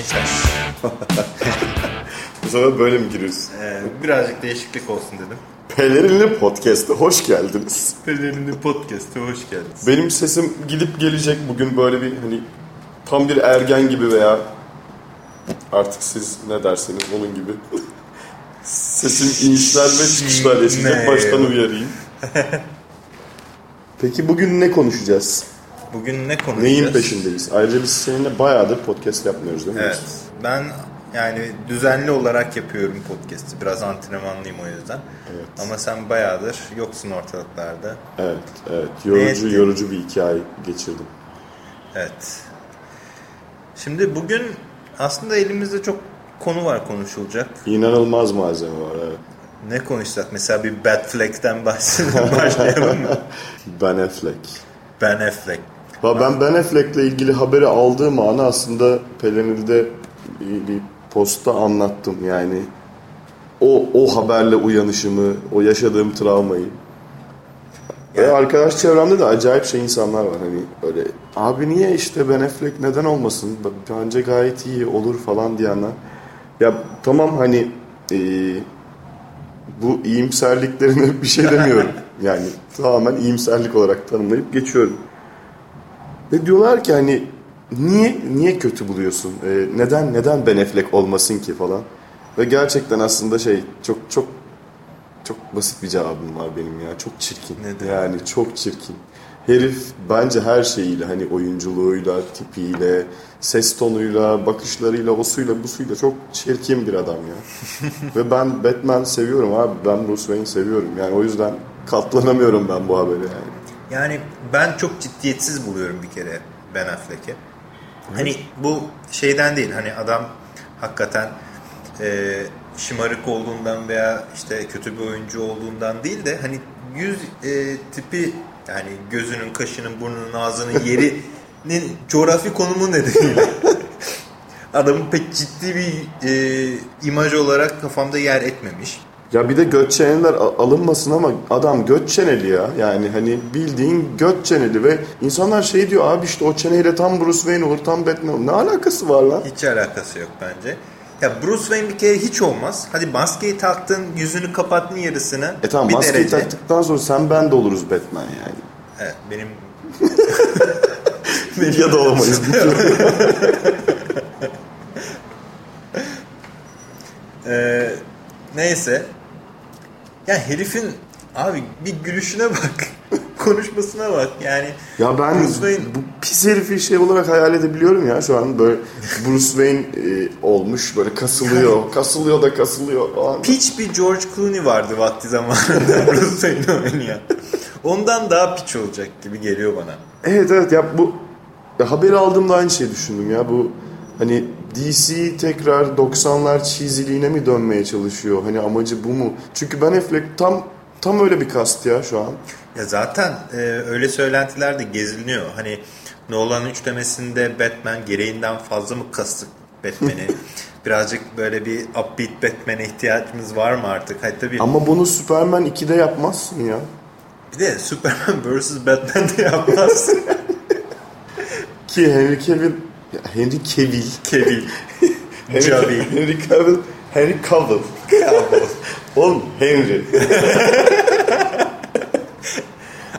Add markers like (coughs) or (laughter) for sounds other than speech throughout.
Gençler. (laughs) Bu sefer böyle mi giriyoruz? Ee, birazcık değişiklik olsun dedim. Pelerinli Podcast'a hoş geldiniz. Pelerinli Podcast'a hoş geldiniz. Benim sesim gidip gelecek bugün böyle bir hani tam bir ergen gibi veya artık siz ne derseniz onun gibi. (laughs) Sesim inişler ve çıkışlar yaşayacak. Baştan uyarayım. (laughs) Peki bugün ne konuşacağız? Bugün ne konuşacağız? Neyin peşindeyiz? Ayrıca biz seninle bayağıdır podcast yapmıyoruz değil mi? Evet. Ben yani düzenli olarak yapıyorum podcast'i. Biraz antrenmanlıyım o yüzden. Evet. Ama sen bayağıdır yoksun ortalıklarda. Evet, evet. Yorucu, yorucu bir iki ay geçirdim. Evet. Şimdi bugün aslında elimizde çok konu var konuşulacak. İnanılmaz malzeme var, evet. Ne konuşsak? Mesela bir Batfleck'ten (laughs) başlayalım mı? (laughs) Ben Affleck. Ben Affleck. Ben Ben Affleck'le ilgili haberi aldığım anı aslında Pelenil'de bir, bir postta anlattım yani. O, o haberle uyanışımı, o yaşadığım travmayı. Ve arkadaş çevremde de acayip şey insanlar var hani öyle abi niye işte Ben Affleck neden olmasın bence gayet iyi olur falan diyenler. Ya tamam hani eee, bu iyimserliklerine bir şey demiyorum. (laughs) Yani tamamen iyimserlik olarak tanımlayıp geçiyorum. Ve diyorlar ki hani niye niye kötü buluyorsun? Ee, neden neden Ben Affleck olmasın ki falan? Ve gerçekten aslında şey çok çok çok basit bir cevabım var benim ya. Çok çirkin. Nedir? Yani çok çirkin. Herif bence her şeyiyle hani oyunculuğuyla, tipiyle, ses tonuyla, bakışlarıyla, o suyla, bu suyla çok çirkin bir adam ya. (laughs) Ve ben Batman seviyorum abi. Ben Bruce Wayne seviyorum. Yani o yüzden katlanamıyorum ben bu habere yani. Yani ben çok ciddiyetsiz buluyorum bir kere Ben Affleck'i. Hani bu şeyden değil hani adam hakikaten e, şımarık olduğundan veya işte kötü bir oyuncu olduğundan değil de hani yüz e, tipi yani gözünün, kaşının, burnunun, ağzının (laughs) yerinin coğrafi konumu nedeniyle (laughs) adamın pek ciddi bir e, imaj olarak kafamda yer etmemiş. Ya bir de göt çeneler alınmasın ama adam göt çeneli ya. Yani hani bildiğin göt çeneli ve insanlar şey diyor abi işte o çeneyle tam Bruce Wayne olur tam Batman olur. Ne alakası var lan? Hiç alakası yok bence. Ya Bruce Wayne bir kere hiç olmaz. Hadi maskeyi taktın, yüzünü kapattın yarısını. E tamam bir maskeyi derece. taktıktan sonra sen ben de oluruz Batman yani. Evet, benim (laughs) ya da olamayız. (laughs) (laughs) Ee, neyse. Ya herifin abi bir gülüşüne bak. (laughs) Konuşmasına bak. Yani ya ben Bruce Wayne bu pis herifi şey olarak hayal edebiliyorum ya şu an böyle (laughs) Bruce Wayne e, olmuş böyle kasılıyor. kasılıyor da kasılıyor falan. piç bir George Clooney vardı vakti zamanında (laughs) Bruce Wayne oynayan. Ondan daha piç olacak gibi geliyor bana. Evet evet ya bu ya haberi aldığımda aynı şeyi düşündüm ya bu hani DC tekrar 90'lar cheesy'liğine mi dönmeye çalışıyor? Hani amacı bu mu? Çünkü Ben Affleck tam tam öyle bir kast ya şu an. Ya zaten e, öyle söylentiler de geziliyor. Hani Nolan üçlemesinde Batman gereğinden fazla mı kastık Batman'i? (laughs) Birazcık böyle bir upbeat Batman'e ihtiyacımız var mı artık? Hayır tabii. Ama bunu Superman 2'de yapmazsın ya. Bir de Superman (laughs) vs. Batman'de yapmaz. (laughs) Ki Henry Cavill ya Henry Cavill Kevin. (laughs) Henry, Cavill. Henry Cavill Henry Cavill. Oğlum Henry. (laughs)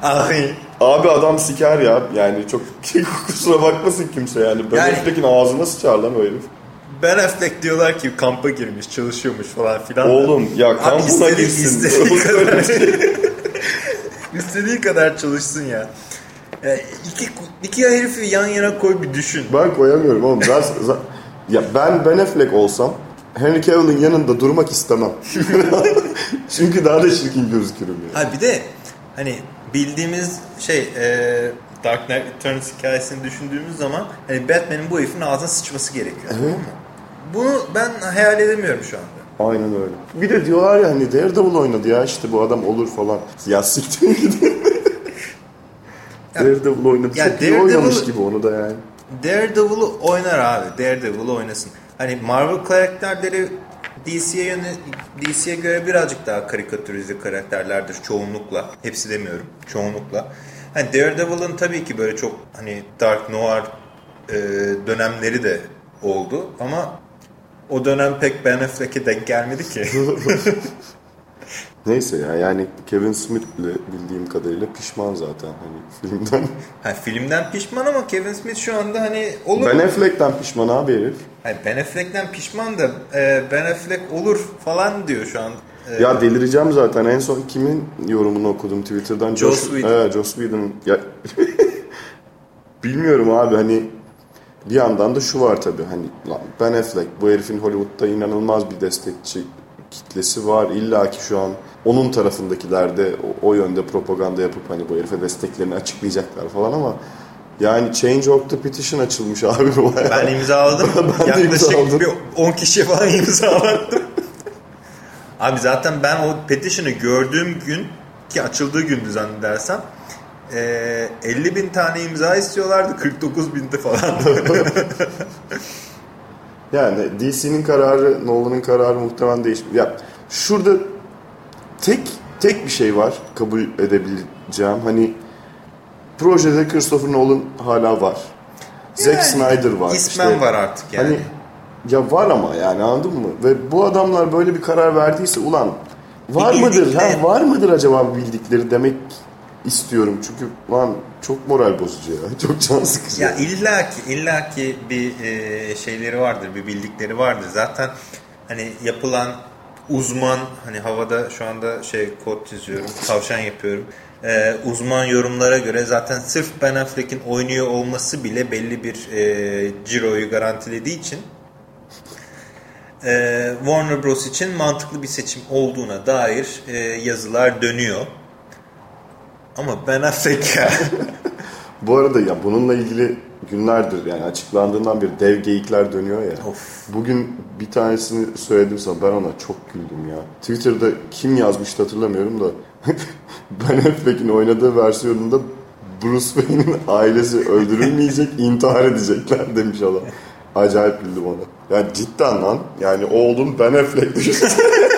Ay. Abi adam siker ya. Yani çok (laughs) kusura bakmasın kimse yani. Ben Yani- Affleck'in ağzına sıçar lan o herif. Ben Affleck diyorlar ki kampa girmiş, çalışıyormuş falan filan. Oğlum ya kampına istediği- girsin. istediği kadar, şey. istediği kadar çalışsın ya. Ya iki, iki herifi yan yana koy bir düşün. Ben koyamıyorum oğlum. Ben, za- ya ben Ben Affleck olsam Henry Cavill'in yanında durmak istemem. (laughs) Çünkü daha da çirkin gözükürüm ya. Ha bir de hani bildiğimiz şey e, Dark Knight Returns hikayesini düşündüğümüz zaman hani Batman'in bu herifin ağzına sıçması gerekiyor. Tamam mı? Bunu ben hayal edemiyorum şu anda. Aynen öyle. Bir de diyorlar ya hani Daredevil oynadı ya işte bu adam olur falan. Ya siktir gidin. Ya- Daredevil oynadı. Ya Çok iyi Daredevil- oynamış gibi onu da yani. Daredevil'ı oynar abi. Daredevil'ı oynasın. Hani Marvel karakterleri DC'ye DC'ye göre birazcık daha karikatürize karakterlerdir çoğunlukla. Hepsi demiyorum. Çoğunlukla. Hani Daredevil'ın tabii ki böyle çok hani Dark Noir e, dönemleri de oldu ama o dönem pek Ben Affleck'e denk gelmedi ki. (laughs) (laughs) Neyse ya yani Kevin Smith bile bildiğim kadarıyla pişman zaten hani filmden. ha, filmden pişman ama Kevin Smith şu anda hani olur. Ben Affleck'ten pişman abi herif. Hayır, ben Affleck'ten pişman da e, Ben Affleck olur falan diyor şu an. E, Ya delireceğim zaten. En son kimin yorumunu okudum Twitter'dan? Joss Whedon. Evet, Joss Whedon. Ya, (laughs) bilmiyorum abi hani bir yandan da şu var tabii hani Ben Affleck bu herifin Hollywood'da inanılmaz bir destekçi kitlesi var. İlla ki şu an onun tarafındakiler de o, o yönde propaganda yapıp hani bu herife desteklerini açıklayacaklar falan ama yani Change.org'da petition açılmış (laughs) abi bu bayağı. ben imzaladım. (laughs) Ben Yaklaşık imzaladım. bir 10 kişi falan (laughs) imzalattım. Abi zaten ben o petition'ı gördüğüm gün ki açıldığı gündü zannedersem e, 50 bin tane imza istiyorlardı 49 bindi falan. Yani DC'nin kararı, Nolan'ın kararı muhtemelen değişmiyor. Ya şurada tek tek bir şey var kabul edebileceğim. Hani projede Christopher Nolan hala var. Zack Yani Snyder var. İsmen işte. var artık yani. Hani ya var ama yani anladın mı? Ve bu adamlar böyle bir karar verdiyse ulan var Bir mıdır? Ha, var mıdır acaba bildikleri demek istiyorum. Çünkü lan çok moral bozucu ya. (laughs) Çok can sıkıcı. Ya illaki illaki bir e, şeyleri vardır, bir bildikleri vardır. Zaten hani yapılan uzman hani havada şu anda şey kod çiziyorum, tavşan yapıyorum. E, uzman yorumlara göre zaten sırf Ben Affleck'in oynuyor olması bile belli bir e, ciroyu garantilediği için e, Warner Bros için mantıklı bir seçim olduğuna dair e, yazılar dönüyor. Ama Ben Affleck ya. Bu arada ya bununla ilgili günlerdir yani açıklandığından beri dev geyikler dönüyor ya. Of. Bugün bir tanesini söyledim sana ben ona çok güldüm ya. Twitter'da kim yazmıştı hatırlamıyorum da (laughs) Ben Affleck'in oynadığı versiyonunda Bruce Wayne'in ailesi öldürülmeyecek, (laughs) intihar edecekler demiş adam. Acayip güldüm ona. Ya cidden lan. Yani oğlum Ben Affleck. (laughs)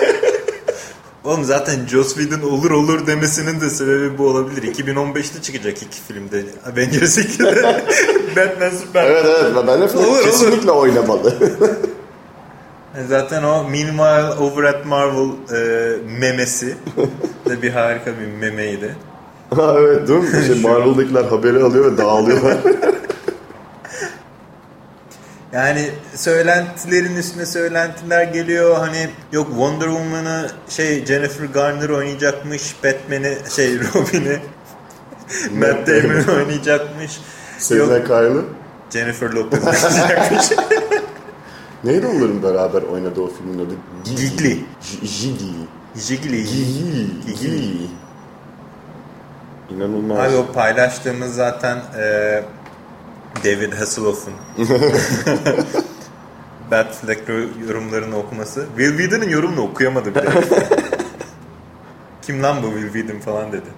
Oğlum zaten Joss Whedon olur olur demesinin de sebebi bu olabilir. 2015'te çıkacak iki filmde. Avengers 2'de (laughs) Batman Superman. evet evet Ben Affleck Olur, olur. kesinlikle oynamalı. Zaten o Meanwhile Over at Marvel e, memesi de bir harika bir memeydi. (laughs) ha evet değil mi? Şey, Marvel'dakiler haberi alıyor ve dağılıyorlar. (laughs) Yani söylentilerin üstüne söylentiler geliyor. Hani yok Wonder Woman'ı şey Jennifer Garner oynayacakmış. Batman'i şey (laughs) Robin'i Matt Damon oynayacakmış. Selena Yok Kyle'ı. Jennifer Lopez oynayacakmış. (laughs) Neydi onların beraber oynadığı o filmin adı? Gigli. Jiggly. Gigli. Gigli. İnanılmaz. Abi o paylaştığımız zaten e, David Hasselhoff'un (laughs) Batfleck yorumlarını okuması. Will Whedon'ın yorumunu okuyamadı bile. (laughs) Kim lan bu Will Whedon falan dedi.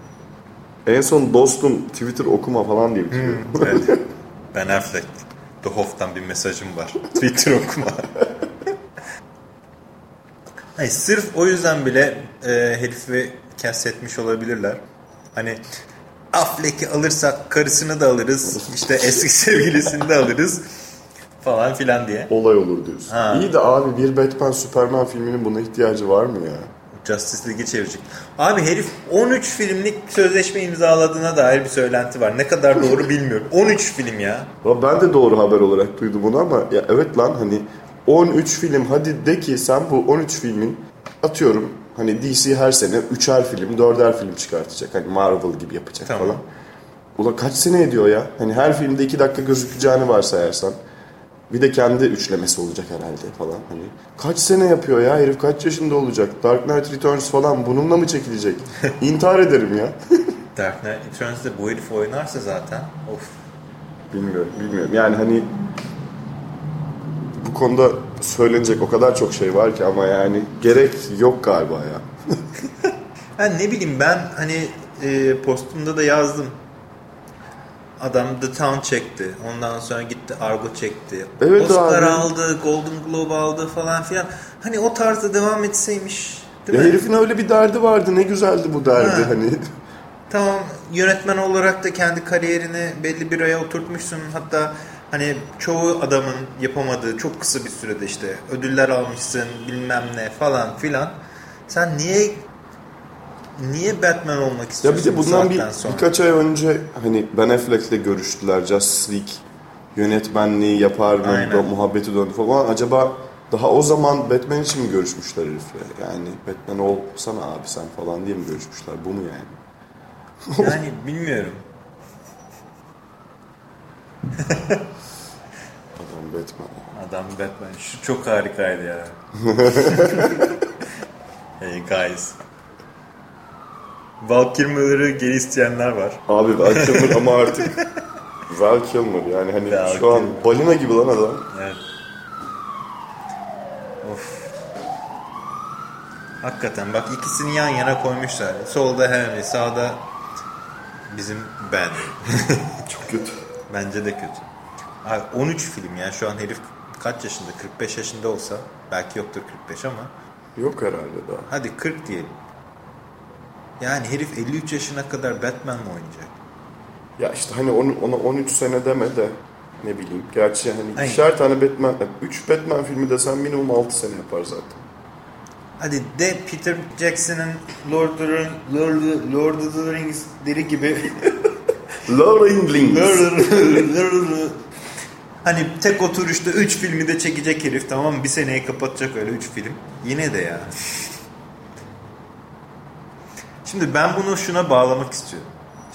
En son dostum Twitter okuma falan diye bitiriyor. Evet. (laughs) Ben Affleck. The Hoff'tan bir mesajım var. Twitter okuma. Hayır, sırf o yüzden bile e, herifi kastetmiş olabilirler. Hani Affleck'i alırsak karısını da alırız. işte eski (laughs) sevgilisini de alırız. Falan filan diye. Olay olur diyorsun. Ha. İyi de abi bir Batman Superman filminin buna ihtiyacı var mı ya? Justice League'i çevirecek. Abi herif 13 filmlik sözleşme imzaladığına dair bir söylenti var. Ne kadar doğru (laughs) bilmiyorum. 13 film ya. Ya Ben de doğru haber olarak duydum bunu ama ya evet lan hani 13 film hadi de ki sen bu 13 filmin atıyorum hani DC her sene 3'er film 4'er film çıkartacak. Hani Marvel gibi yapacak Tamam. falan. Ulan kaç sene ediyor ya? Hani her filmde 2 dakika gözükeceğini varsayarsan. Bir de kendi üçlemesi olacak herhalde falan. Hani kaç sene yapıyor ya? Herif kaç yaşında olacak? Dark Knight Returns falan bununla mı çekilecek? (laughs) İntihar ederim ya. (laughs) Dark Knight Returns'de bu herif oynarsa zaten of. Bilmiyorum, bilmiyorum. Yani hani bu konuda söylenecek o kadar çok şey var ki ama yani gerek yok galiba ya. (laughs) Ben ne bileyim ben hani e, postumda da yazdım. Adam The Town çekti. Ondan sonra gitti Argo çekti. Evet Oscar abi. aldı, Golden Globe aldı falan filan. Hani o tarzda devam etseymiş. Değil Ya mi? herifin öyle bir derdi vardı. Ne güzeldi bu derdi Ha. hani. Tamam yönetmen olarak da kendi kariyerini belli bir aya oturtmuşsun. Hatta Hani çoğu adamın yapamadığı çok kısa bir sürede işte ödüller almışsın bilmem ne falan filan. Sen niye niye Batman olmak Ya istiyorsun bir de bu bundan bir, sonra? birkaç ay önce hani Ben Affleck'le görüştüler. Justice League yönetmenliği yapar mı? Da muhabbeti döndü falan. Acaba daha o zaman Batman için mi görüşmüşler herifle? Yani Batman olsana abi sen falan diye mi görüşmüşler? Bu mu yani? Yani bilmiyorum. (laughs) Adam Batman. Adam Batman. Şu çok harikaydı ya. (laughs) hey guys. Val Kilmer'ı geri isteyenler var. Abi Val Kilmer ama artık Val Kilmer yani hani Val şu an Kilmer. balina gibi lan adam. Evet. Of. Hakikaten bak ikisini yan yana koymuşlar. Solda Henry, sağda bizim Ben. (laughs) Çok kötü. Bence de kötü. Abi 13 film ya şu an herif kaç yaşında? 45 yaşında olsa belki yoktur 45 ama Yok herhalde daha. hadi 40 diyelim. Yani herif 53 yaşına kadar Batman mi oynayacak? Ya işte hani onu, ona 13 sene deme de ne bileyim. Gerçi hani Aynen. ikişer tane Batman, 3 Batman filmi desen minimum 6 sene yapar zaten. Hadi de Peter Jackson'ın Lord of the, Lord, Lord of the Rings'leri gibi Laura Inglings. (laughs) hani tek oturuşta 3 filmi de çekecek herif tamam mı? Bir seneyi kapatacak öyle 3 film. Yine de ya. Şimdi ben bunu şuna bağlamak istiyorum.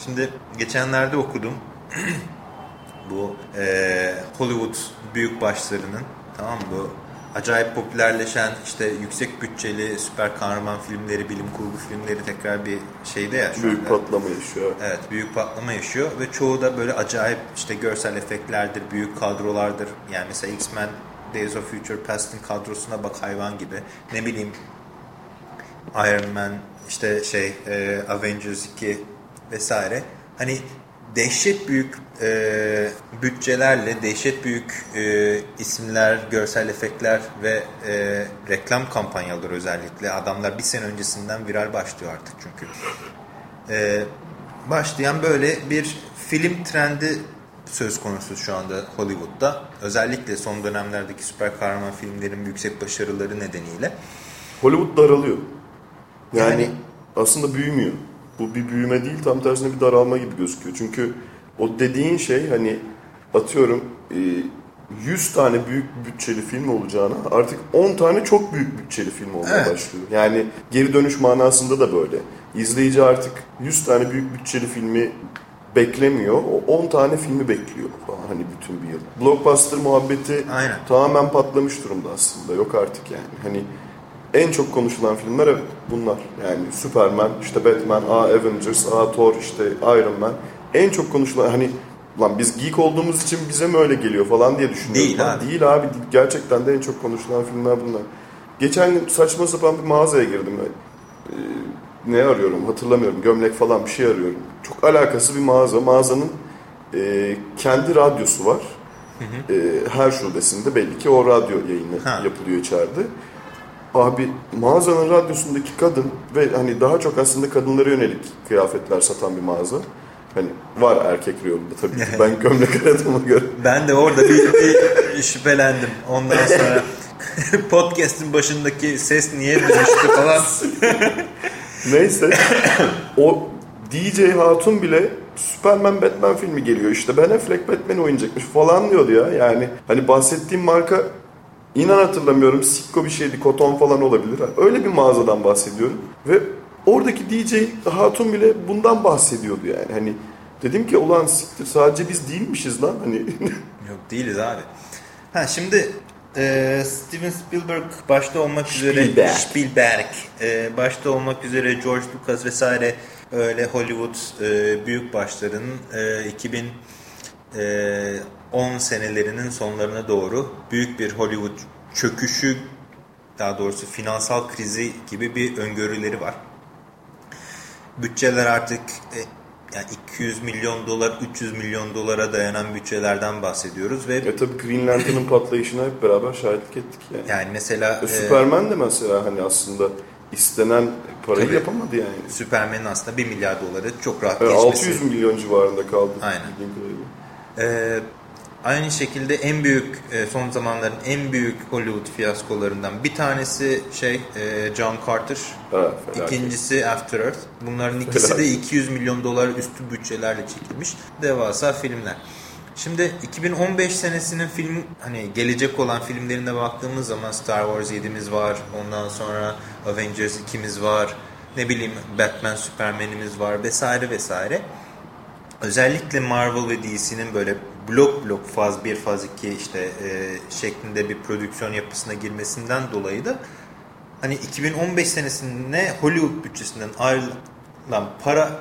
Şimdi geçenlerde okudum. (clears throat) bu eee, Hollywood büyük başlarının tamam mı? Acayip popülerleşen işte yüksek bütçeli süper kahraman filmleri, bilim kurgu filmleri tekrar bir şeyde ya şu Büyük anda. patlama yaşıyor. Evet büyük patlama yaşıyor ve çoğu da böyle acayip işte görsel efektlerdir, büyük kadrolardır. Yani mesela X-Men Days of Future Past'ın kadrosuna bak hayvan gibi. Ne bileyim Iron Man, işte şey e, Avengers 2 vesaire. Hani dehşet büyük e, bütçelerle, dehşet büyük e, isimler, görsel efektler ve e, reklam kampanyaları özellikle adamlar bir sene öncesinden viral başlıyor artık çünkü. E, başlayan böyle bir film trendi söz konusu şu anda Hollywood'da. Özellikle son dönemlerdeki süper kahraman filmlerin yüksek başarıları nedeniyle. Hollywood daralıyor. Yani, Yani- aslında büyümüyor. Bu bir büyüme değil tam tersine bir daralma gibi gözüküyor. Çünkü o dediğin şey hani atıyorum e, 100 tane büyük bütçeli film olacağına artık 10 tane çok büyük bütçeli film olmaya Evet. başlıyor. Yani geri dönüş manasında da böyle. İzleyici artık 100 tane büyük bütçeli filmi beklemiyor. O 10 tane filmi bekliyor falan hani bütün bir yıl. Blockbuster muhabbeti Aynen. tamamen patlamış durumda aslında. Yok artık yani. Hani en çok konuşulan filmler evet bunlar. Yani Superman, işte Batman, A Avengers, A Thor, işte Iron Man. En çok konuşulan hani lan biz geek olduğumuz için bize mi öyle geliyor falan diye düşünüyorum. Değil Lan abi. Değil abi. Gerçekten de en çok konuşulan filmler bunlar. Geçen gün saçma sapan bir mağazaya girdim. Ee, ne arıyorum hatırlamıyorum. Gömlek falan bir şey arıyorum. Çok alakası bir mağaza. Mağazanın e, kendi radyosu var. E, her şubesinde belli ki o radyo yayını Ha. yapılıyor içeride. Abi mağazanın radyosundaki kadın ve hani daha çok aslında kadınlara yönelik kıyafetler satan bir mağaza. Hani var erkek reyonunda tabii ki. Ben (laughs) gömlek aradığıma göre. Ben de orada bir, bir şüphelendim. Ondan sonra (laughs) podcast'in başındaki ses niye dönüştü falan. (laughs) Neyse. o DJ Hatun bile Superman Batman filmi geliyor işte. Ben Affleck Batman oynayacakmış falan diyordu ya. Yani hani bahsettiğim marka inan hatırlamıyorum. Sikko bir şeydi. Koton falan olabilir. Öyle bir mağazadan bahsediyorum. Ve oradaki DJ Hatun bile bundan bahsediyordu yani. Hani dedim ki ulan siktir sadece biz değilmişiz lan. Hani (laughs) Yok değiliz abi. Ha şimdi e, Steven Spielberg başta olmak üzere Spielberg. Spielberg e, başta olmak üzere George Lucas vesaire öyle Hollywood e, büyük başların e, 2010 senelerinin sonlarına doğru büyük bir Hollywood çöküşü daha doğrusu finansal krizi gibi bir öngörüleri var. Bütçeler artık e, yani 200 milyon dolar, 300 milyon dolara dayanan bütçelerden bahsediyoruz ve e tabii Green Lantern'ın patlayışına hep beraber şahitlik ettik yani. yani mesela E, e, Superman de mesela hani aslında istenen parayı Tabii. yapamadı yani. Superman'in aslında 1 milyar doları çok rahat E, geçmesi. 600 milyon civarında kaldı. Aynen. bildiğim kadarıyla. E, Aynı şekilde en büyük e, son zamanların en büyük Hollywood fiyaskolarından bir tanesi şey e, John Carter. Felaket. İkincisi After Earth. Bunların ikisi de 200 milyon dolar üstü bütçelerle çekilmiş devasa filmler. Şimdi 2015 senesinin film hani gelecek olan filmlerine baktığımız zaman Star Wars 7'miz var. Ondan sonra Avengers 2'miz var. Ne bileyim Batman Superman'imiz var vesaire vesaire. Özellikle Marvel ve DC'nin böyle blok blok faz 1 faz 2 işte e, şeklinde bir prodüksiyon yapısına girmesinden dolayı da hani 2015 senesinde Hollywood bütçesinden ayrılan para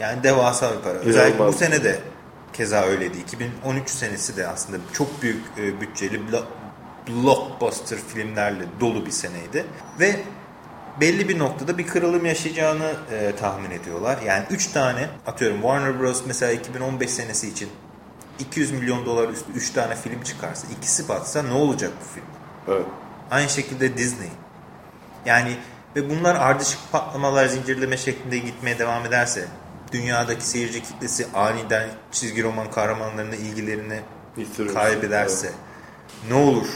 yani devasa bir para. Özellikle bu sene de keza öyleydi. 2013 senesi de aslında çok büyük e, bütçeli blockbuster filmlerle dolu bir seneydi. Ve belli bir noktada bir kırılım yaşayacağını e, tahmin ediyorlar. Yani 3 tane atıyorum Warner Bros. mesela 2015 senesi için 200 milyon dolar üstü 3 tane film çıkarsa ikisi batsa ne olacak bu film? Evet. Aynı şekilde Disney. Yani ve bunlar ardışık patlamalar zincirleme şeklinde gitmeye devam ederse dünyadaki seyirci kitlesi aniden çizgi roman kahramanlarına ilgilerini Bitirir. kaybederse Evet. ne olur?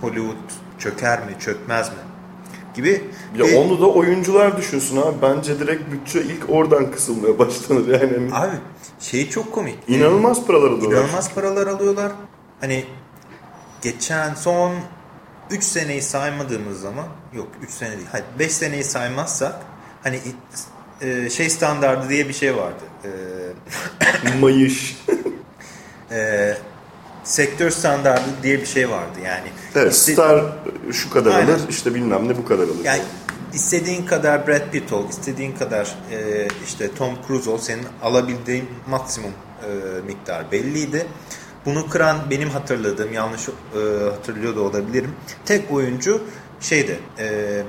Hollywood çöker mi, çökmez mi? Gibi. Ya bir- onu da oyuncular düşünsün abi. Bence direkt bütçe ilk oradan kısılmaya (laughs) başlanır yani. Abi şey çok komik. İnanılmaz paralar alıyorlar. İnanılmaz paralar alıyorlar. Hani geçen son 3 seneyi saymadığımız zaman yok 3 sene değil. Hadi 5 seneyi saymazsak hani e, şey standardı diye bir şey vardı. E, (laughs) Mayış. (laughs) e, sektör standardı diye bir şey vardı. Yani Evet işte- star şu kadar Aynen. alır işte bilmem ne bu kadar alır. Yani istediğin kadar Brad Pitt ol, istediğin kadar e, işte Tom Cruise ol, senin alabildiğin maksimum e, miktar belliydi. Bunu kıran benim hatırladığım, yanlış e, hatırlıyor da olabilirim. Tek oyuncu şeydi, e,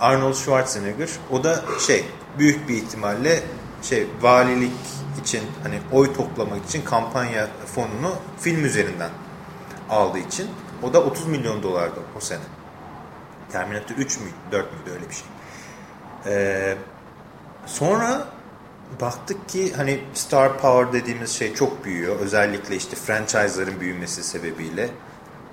Arnold Schwarzenegger. O da şey, büyük bir ihtimalle şey valilik için hani oy toplamak için kampanya fonunu film üzerinden aldığı için o da 30 milyon dolardı o sene. Terminator 3 müydü 4 müydü öyle bir şey. Ee, sonra baktık ki hani Star Power dediğimiz şey çok büyüyor. Özellikle işte franchise'ların büyümesi sebebiyle.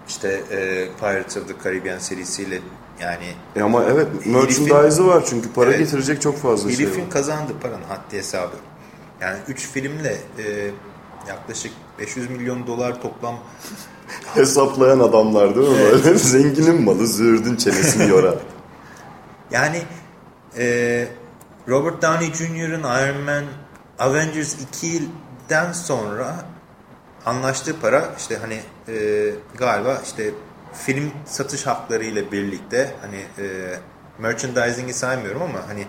İşte e, Pirates of the Caribbean serisiyle yani E ama evet merchandise'ı var çünkü para Evet. getirecek çok fazla şey herifin var. kazandığı paranın haddi hesabı. Yani 3 filmle e, yaklaşık 500 milyon dolar toplam (laughs) Hesaplayan adamlar değil mi böyle? (laughs) Zenginin malı züğürdün çenesini yorar. (laughs) Yani e, Robert Downey Jr.'ın Iron Man Avengers 2'den sonra anlaştığı para işte hani e, galiba işte film satış hakları ile birlikte hani e, merchandising'i saymıyorum ama hani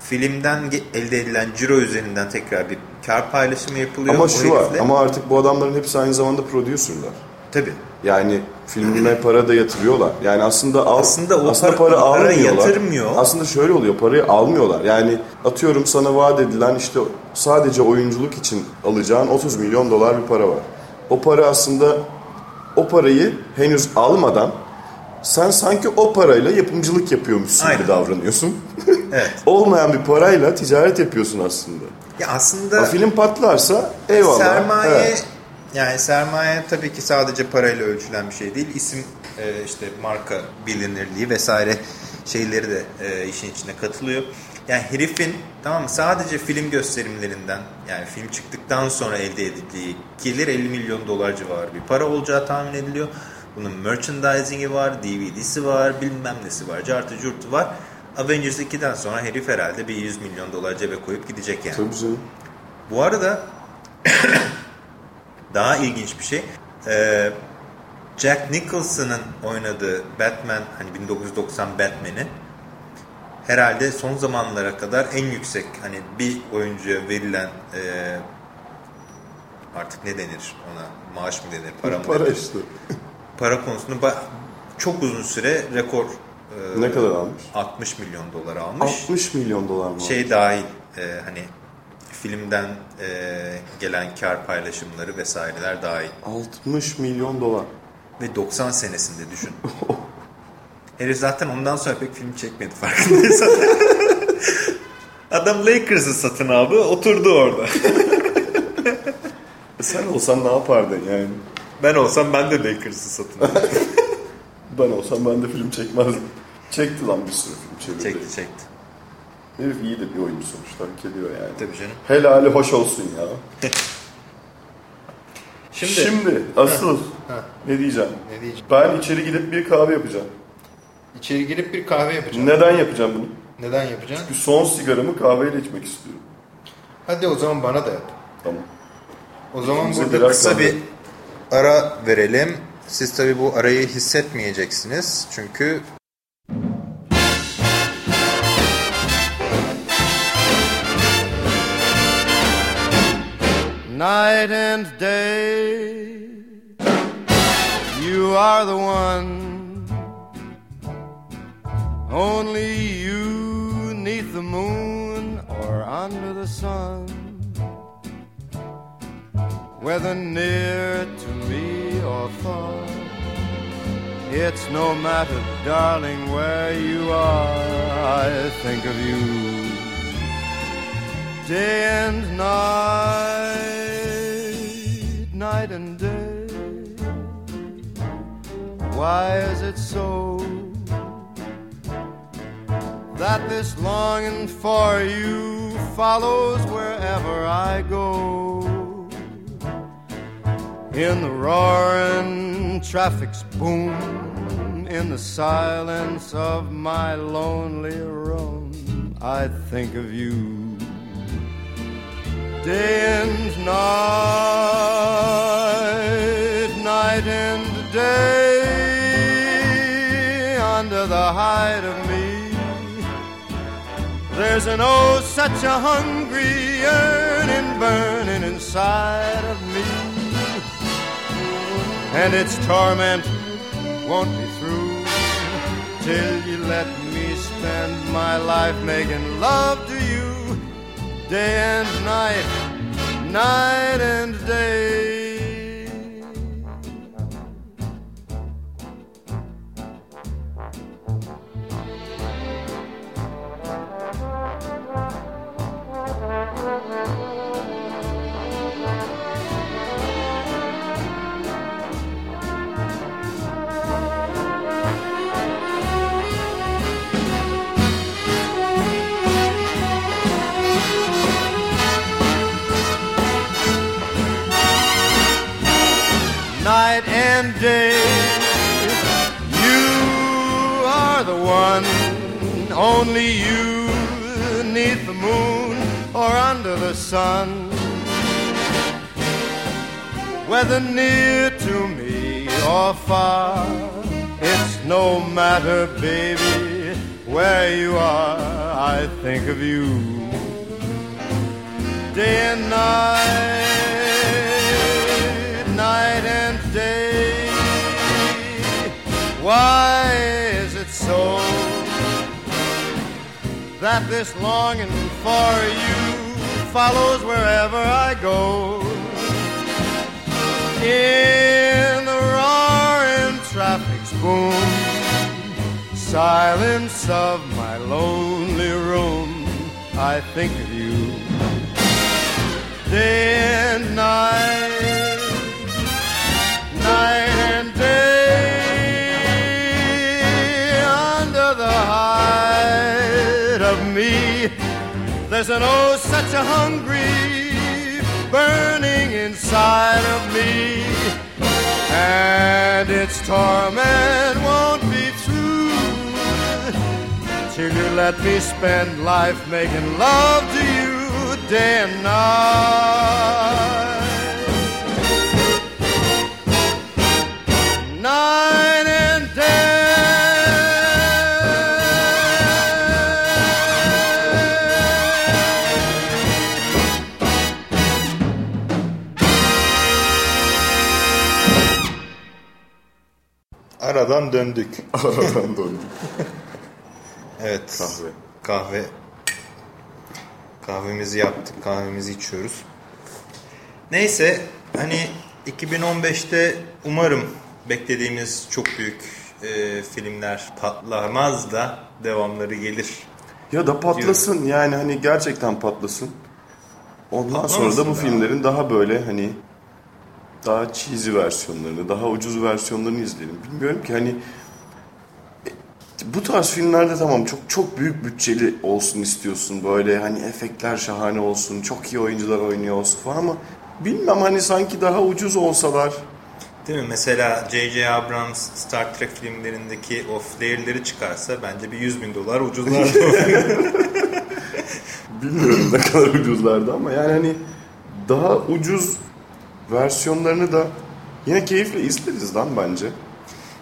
filmden elde edilen ciro üzerinden tekrar bir kar paylaşımı yapılıyor. ama şu var herifle. ama artık bu adamların hepsi aynı zamanda prodüserler. Tabii. Yani filmine para da yatırıyorlar. Yani aslında al, Aslında o aslında para- para, para almıyorlar. yatırmıyor. Aslında şöyle oluyor. Parayı almıyorlar. Yani atıyorum sana vaat edilen işte sadece oyunculuk için alacağın 30 milyon dolar bir para var. O para aslında o parayı henüz almadan sen sanki o parayla yapımcılık yapıyormuşsun Aynen. gibi davranıyorsun. (laughs) Evet. (laughs) Olmayan bir parayla ticaret yapıyorsun aslında. Ya aslında Ha, film patlarsa eyvallah. Sermaye Evet. yani sermaye tabii ki sadece parayla ölçülen bir şey değil. İsim e, işte marka bilinirliği vesaire şeyleri de e, işin içine katılıyor. Yani herifin tamam mı sadece film gösterimlerinden yani film çıktıktan sonra elde edildiği gelir 50 milyon dolar civarı bir para olacağı tahmin ediliyor. Bunun merchandising'i var, DVD'si var, bilmem nesi var, cartı curtu var. Avengers 2'den sonra herif herhalde bir 100 milyon dolar cebe koyup gidecek yani. Tabii canım. Bu arada (coughs) daha ilginç bir şey. Ee, Jack Nicholson'ın oynadığı Batman hani 1990 Batman'i herhalde son zamanlara kadar en yüksek hani bir oyuncuya verilen e, artık ne denir ona maaş mı denir para mı Para denir? işte. Para konusunda çok uzun süre rekor e, Ne kadar almış? 60 milyon dolar almış. 60 milyon dolar mı? şey dahil e, hani filmden e, gelen kar paylaşımları vesaireler dahil. 60 milyon dolar. Ve 90 senesinde düşün. (laughs) Herif zaten ondan sonra pek film çekmedi farkındaysan. (laughs) Adam Lakers'ı satın aldı oturdu orada. (laughs) Sen olsan ne yapardın yani? Ben olsam ben de Bakers'ı satın. (laughs) Ben olsam ben de film çekmezdim. Çekti lan bir sürü film çevirdi. çekti çekti. Herif iyi de bir oyuncu sonuçta hak ediyor yani. Tabii canım. Helali hoş olsun ya. (laughs) Şimdi, Şimdi asıl ne diyeceğim? ne diyeceğim? Ben içeri gidip bir kahve yapacağım. İçeri girip bir kahve yapacağım. Neden yapacağım bunu? Neden yapacaksın? Çünkü son sigaramı kahveyle içmek istiyorum. Hadi o zaman bana da yap. Tamam. O zaman burada kısa kahve. bir ara verelim. Siz tabii bu arayı hissetmeyeceksiniz. Çünkü Night and day, you are the one. Only you neath the moon or under the sun. Whether near to me or far, it's no matter, darling, where you are. I think of you day and night, night and day. Why is it so that this longing for you follows wherever I go? In the roaring traffic's boom, in the silence of my lonely room, I think of you day and night, night and day, under the hide of me. There's an oh, such a hungry yearning burning inside of me, and its torment won't be through till you let me spend my life making love to you day and night, night and day. And day. You are the one, only you, neath the moon or under the sun. Whether near to me or far, it's no matter, baby, where you are, I think of you day and night, Why is it so that this longing for you follows wherever I go? In the roaring traffic's boom, silence of my lonely room, I think of you day and night, night There's an oh, such a hungry burning inside of me, and its torment won't be true till you let me spend life making love to you day and night. Night aradan döndük. (laughs) Aradan döndük. Evet. Kahve. Kahve. Kahvemizi yaptık. Kahvemizi içiyoruz. Neyse hani 2015'te umarım beklediğimiz çok büyük e, filmler patlamaz da devamları gelir. Ya da patlasın yani hani gerçekten patlasın. Ondan sonra da bu Patlamasın ya. filmlerin daha böyle hani daha cheesy versiyonlarını, daha ucuz versiyonlarını izleyelim. Bilmiyorum ki hani e, bu tarz filmlerde tamam çok çok büyük bütçeli olsun istiyorsun böyle hani efektler şahane olsun, çok iyi oyuncular oynuyor olsun falan ama bilmem hani sanki daha ucuz olsalar Değil mi? Mesela J.J. Abrams Star Trek filmlerindeki o flare'leri çıkarsa bence bir 100 bin dolar ucuzlardı. (laughs) (laughs) bilmiyorum ne kadar ucuzlardı ama yani hani daha ucuz versiyonlarını da yine keyifle izleriz lan bence.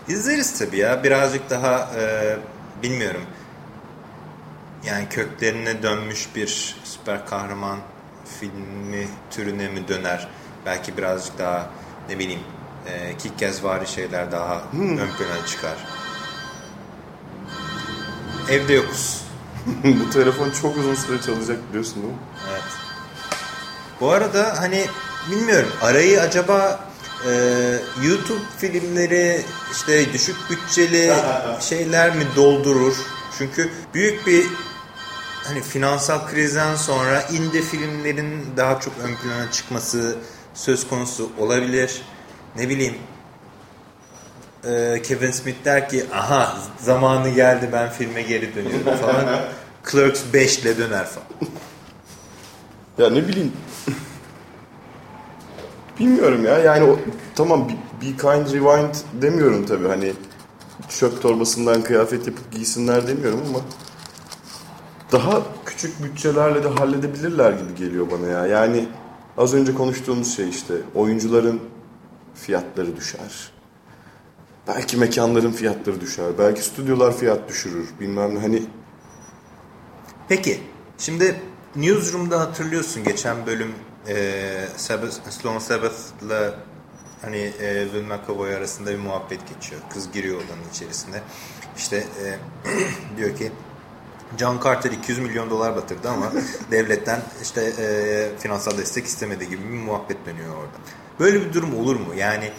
İzleriz tabii ya. Birazcık daha e, bilmiyorum. Yani köklerine dönmüş bir süper kahraman filmi türüne mi döner? Belki birazcık daha ne bileyim e, Kick-Ass şeyler daha ön plana çıkar. Evde yokuz. (laughs) Bu telefon çok uzun süre çalacak biliyorsun değil mi? Evet. Bu arada hani bilmiyorum arayı acaba e, YouTube filmleri işte düşük bütçeli (laughs) şeyler mi doldurur? Çünkü büyük bir hani finansal krizden sonra indie filmlerin daha çok ön plana çıkması söz konusu olabilir. Ne bileyim e, Kevin Smith der ki aha zamanı geldi ben filme geri dönüyorum falan. (laughs) Clerks 5 ile döner falan. Ya ne bileyim. Bilmiyorum ya yani o, tamam be, kind rewind demiyorum tabii hani çöp torbasından kıyafet yapıp giysinler demiyorum ama daha küçük bütçelerle de halledebilirler gibi geliyor bana ya. Yani az önce konuştuğumuz şey işte oyuncuların fiyatları düşer. Belki mekanların fiyatları düşer. Belki stüdyolar fiyat düşürür. Bilmem ne hani Peki şimdi Newsroom'da hatırlıyorsun geçen bölüm Sloan Sabbath'la hani e, Will McAvoy arasında bir muhabbet geçiyor. Kız giriyor odanın içerisinde. İşte e, (clears throat) diyor ki John Carter 200 milyon dolar batırdı ama (laughs) devletten işte e, finansal destek istemedi gibi bir muhabbet dönüyor orada. Böyle bir durum olur mu? Yani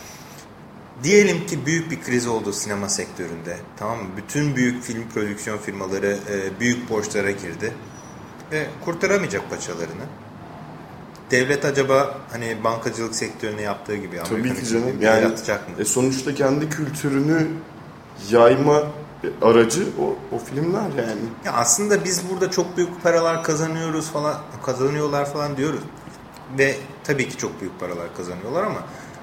diyelim ki büyük bir kriz oldu sinema sektöründe. Tamam mı? Bütün büyük film prodüksiyon firmaları e, büyük borçlara girdi ve kurtaramayacak paçalarını. Devlet acaba hani bankacılık sektörüne yaptığı gibi Tabii Amerikan ki canım. Yani el atacak mı? e, sonuçta kendi kültürünü yayma aracı o, o filmler yani. Ya aslında biz burada çok büyük paralar kazanıyoruz falan kazanıyorlar falan diyoruz. Ve tabii ki çok büyük paralar kazanıyorlar ama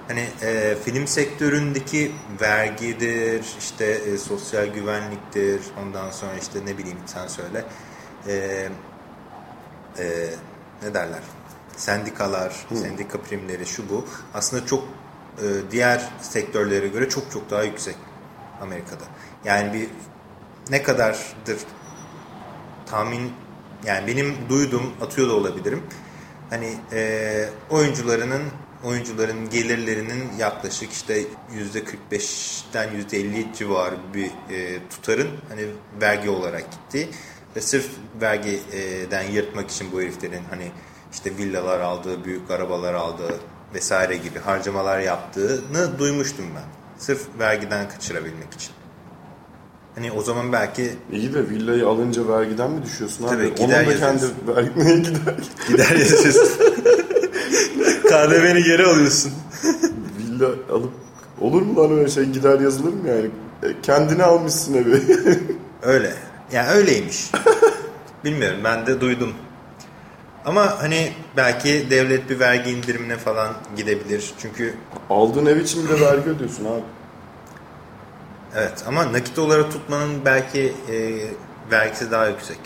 hani e, film sektöründeki vergidir, işte e, sosyal güvenliktir, ondan sonra işte ne bileyim sen söyle. E, e, ne derler? Sendikalar, sendika primleri şu bu. Aslında çok e, diğer sektörlere göre çok çok daha yüksek Amerika'da. Yani bir ne kadardır tahmin yani benim duyduğum atıyor da olabilirim. Hani e, oyuncularının oyuncuların gelirlerinin yaklaşık işte %45'ten %50 civarı bir e, tutarın hani vergi olarak gitti ve sırf vergiden yırtmak için bu heriflerin hani işte villalar aldığı, büyük arabalar aldığı vesaire gibi harcamalar yaptığını duymuştum ben. Sırf vergiden kaçırabilmek için. Hani o zaman belki İyi de villayı alınca vergiden mi düşüyorsun abi? Tabii, Onun gider da kendi vergine gider. (laughs) gider yazıyorsun. (laughs) KDV'ni geri alıyorsun. Villa alıp olur mu lan öyle şey gider yazılır mı yani? E, Kendini almışsın evi. Öyle. Yani öyleymiş. (laughs) Bilmiyorum ben de duydum. Ama hani belki devlet bir vergi indirimine falan gidebilir. Çünkü Aldığın ev için bile vergi ödüyorsun abi. evet ama nakit olarak tutmanın belki e, vergisi daha yüksek.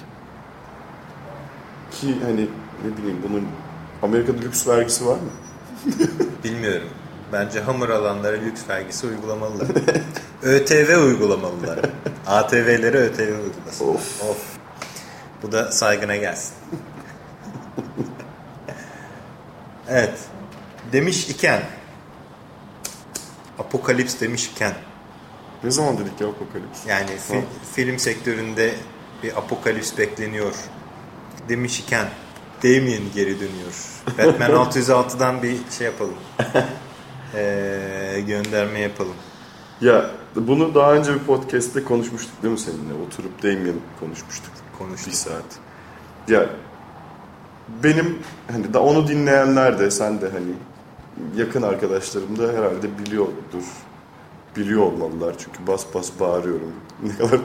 Ki hani ne bileyim bunun Amerika'da lüks vergisi var mı? (laughs) Bilmiyorum. Bence hamur alanlara lüks vergisi uygulamalılar. (laughs) ÖTV uygulamalılar. (laughs) ATV'lere ÖTV uygulasın. Of. of. Bu da saygına gelsin. Evet. Demiş iken Apokalips demiş iken Ne zaman dedik ya apokalips? yani fi- film sektöründe bir apokalips bekleniyor demiş iken Damien geri dönüyor. (laughs) Batman 606'dan bir şey yapalım. (laughs) Ee, gönderme yapalım. Ya bunu daha önce bir podcast'te konuşmuştuk değil mi seninle? Oturup Damien konuşmuştuk. Konuştuk. Bir saat. Ya benim hani da onu dinleyenler de sen de hani yakın arkadaşlarım da herhalde biliyordur. Biliyor olmalılar çünkü bas bas bağırıyorum. (laughs) Ne kadar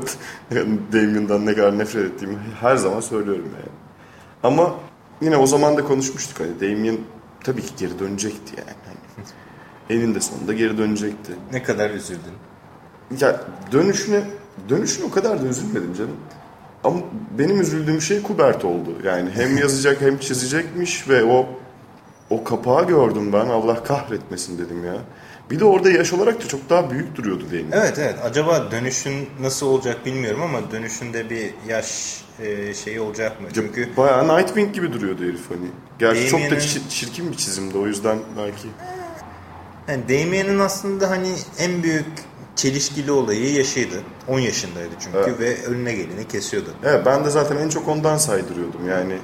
(laughs) Damien'dan ne kadar nefret ettiğimi her zaman söylüyorum yani. Ama yine o zaman da konuşmuştuk hani Damien tabii ki geri dönecekti yani. Hani eninde sonunda geri dönecekti. Ne kadar üzüldün. Ya dönüşüne dönüşüne o kadar da üzülmedim canım. Ama benim üzüldüğüm şey Kubert oldu. Yani hem (laughs) yazacak hem çizecekmiş ve o o kapağı gördüm ben. Allah kahretmesin dedim ya. Bir de orada yaş olarak da çok daha büyük duruyordu değil mi? Evet evet. Acaba dönüşün nasıl olacak bilmiyorum ama dönüşünde bir yaş e, şeyi olacak mı? Çünkü Bayağı Nightwing gibi duruyordu herif hani. Gerçi çok da Damien'in- çir- çirkin bir çizimdi o yüzden belki. yani Damien'in aslında hani en büyük çelişkili olayı yaşıydı. 10 yaşındaydı çünkü Evet. ve önüne geleni kesiyordu. Evet ben de zaten en çok ondan saydırıyordum yani.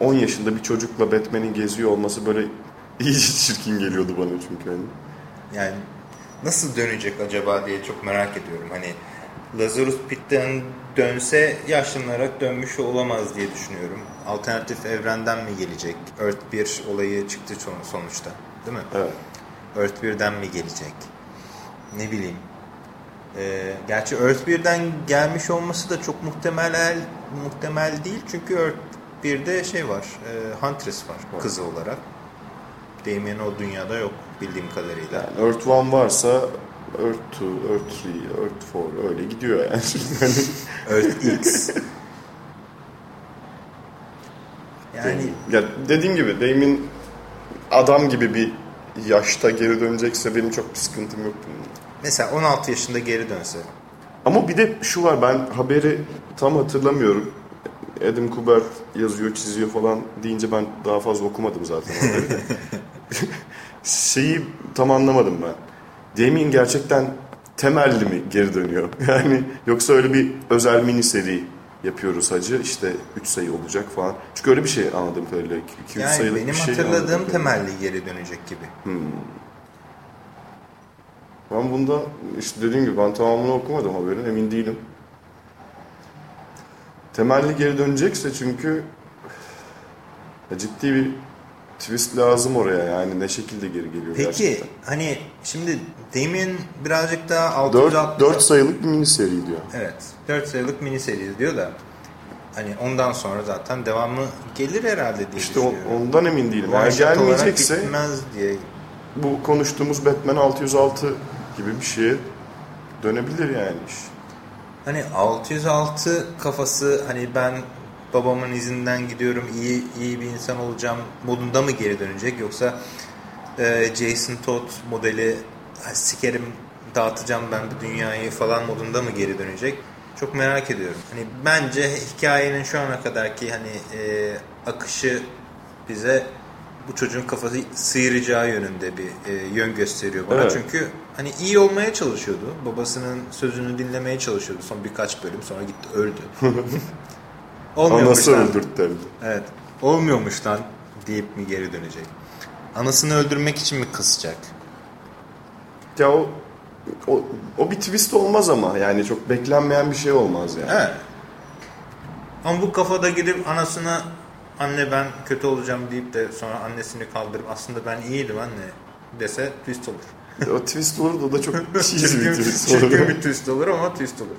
10 yaşında bir çocukla Batman'in geziyor olması böyle (laughs) iyice çirkin geliyordu bana çünkü hani. Yani nasıl dönecek acaba diye çok merak ediyorum. Hani Lazarus Pit'ten dönse yaşlanarak dönmüş olamaz diye düşünüyorum. Alternatif evrenden mi gelecek? Earth 1 olayı çıktı son- sonuçta. Değil mi? Evet. Earth 1'den mi gelecek? Ne bileyim. Ee, gerçi Earth 1'den gelmiş olması da çok muhtemel muhtemel değil. Çünkü Earth 1'de şey var. E, Huntress var kızı olarak. Damien o dünyada yok bildiğim kadarıyla. Yani Earth One varsa Earth 2, Earth 3, Earth 4 öyle gidiyor yani. (laughs) Earth X. Yani ya dediğim gibi Damien adam gibi bir yaşta geri dönecekse benim çok bir sıkıntım yok mesela 16 yaşında geri dönse. Ama bir de şu var ben haberi tam hatırlamıyorum. Adam Kubert yazıyor, çiziyor falan deyince ben daha fazla okumadım zaten haberi. (laughs) Şeyi tam anlamadım ben. Damien gerçekten temelli mi geri dönüyor? (laughs) Yani yoksa öyle bir özel mini seri yapıyoruz hacı işte 3 sayı olacak falan. Çünkü öyle bir şey anladığım kadarıyla. 2-3 Yani sayılık benim bir şey hatırladığım anladığım kadarıyla. temelli geri dönecek gibi. Ben bunda işte dediğim gibi ben tamamını okumadım haberin emin değilim. Temelli geri dönecekse çünkü ciddi bir twist lazım oraya yani ne şekilde geri geliyor Peki gerçekten. hani şimdi Damien birazcık daha 4, 660 4 sayılık bir mini seri diyor. Evet. 4 sayılık mini seri diyor da hani ondan sonra zaten devamı gelir herhalde diye İşte o- düşünüyorum. ondan emin değilim. Eğer gelmeyecekse diye. bu konuştuğumuz Batman 606 gibi bir şeye dönebilir yani iş. Hani 606 kafası hani ben babamın izinden gidiyorum iyi iyi bir insan olacağım modunda mı geri dönecek yoksa e, Jason Todd modeli "Ha, sikerim dağıtacağım ben bu dünyayı falan modunda mı geri dönecek? Çok merak ediyorum. Hani bence hikayenin şu ana kadarki hani e, akışı bize bu çocuğun kafası sıyıracağı yönünde bir e, yön gösteriyor bana. Evet. Çünkü hani iyi olmaya çalışıyordu. Babasının sözünü dinlemeye çalışıyordu son birkaç bölüm. Sonra gitti öldü. (laughs) Olmuyormuş Anası lan. öldürttü. Evet. Olmuyormuş lan deyip mi geri dönecek? Anasını öldürmek için mi kısacak? Ya o, o, o bir twist olmaz ama yani çok beklenmeyen bir şey olmaz yani. Evet. Ama bu kafada gidip anasına anne ben kötü olacağım deyip de sonra annesini kaldırıp aslında ben iyiydim anne dese twist olur. O twist olur da o da çok (laughs) cheesy bir Çirkin, twist çirkin olur. bir twist olur ama twist olur.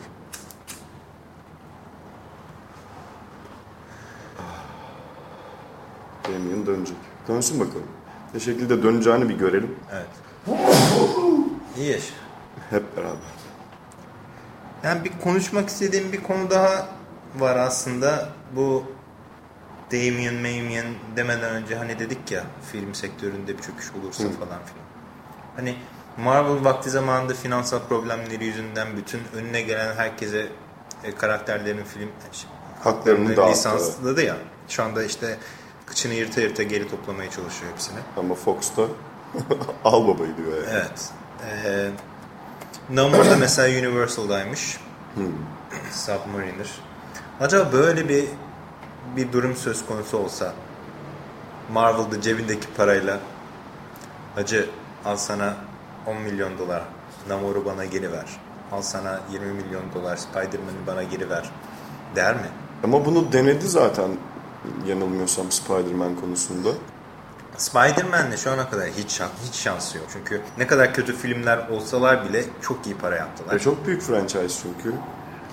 Damien dönecek. Dönsün bakalım. Ne şekilde döneceğini bir görelim. Evet. İyi yaş. Hep beraber. Yani bir konuşmak istediğim bir konu daha var aslında. Bu Damien, Mamien demeden önce hani dedik ya film sektöründe bir çöküş olursa falan filan. Hani Marvel vakti zamanında finansal problemleri yüzünden bütün önüne gelen herkese e, karakterlerin film Haklarını dağıttı, lisansladı ya. Şu anda işte kıçını yırta yırta geri toplamaya çalışıyor hepsini. Ama Fox'ta (laughs) al babayı diyor yani. Evet. Ee, Namor da mesela Universal'daymış. Submariner. Acaba böyle bir bir durum söz konusu olsa Marvel'da cebindeki parayla Hacı al sana 10 milyon dolar Namor'u bana geri ver. Al sana 20 milyon dolar Spider-Man'ı bana geri ver. Der mi? Ama bunu denedi zaten yanılmıyorsam Spider-Man konusunda. Spider-Man'le şu ana kadar hiç şans, hiç şansı yok. Çünkü ne kadar kötü filmler olsalar bile çok iyi para yaptılar. E çok büyük franchise çünkü.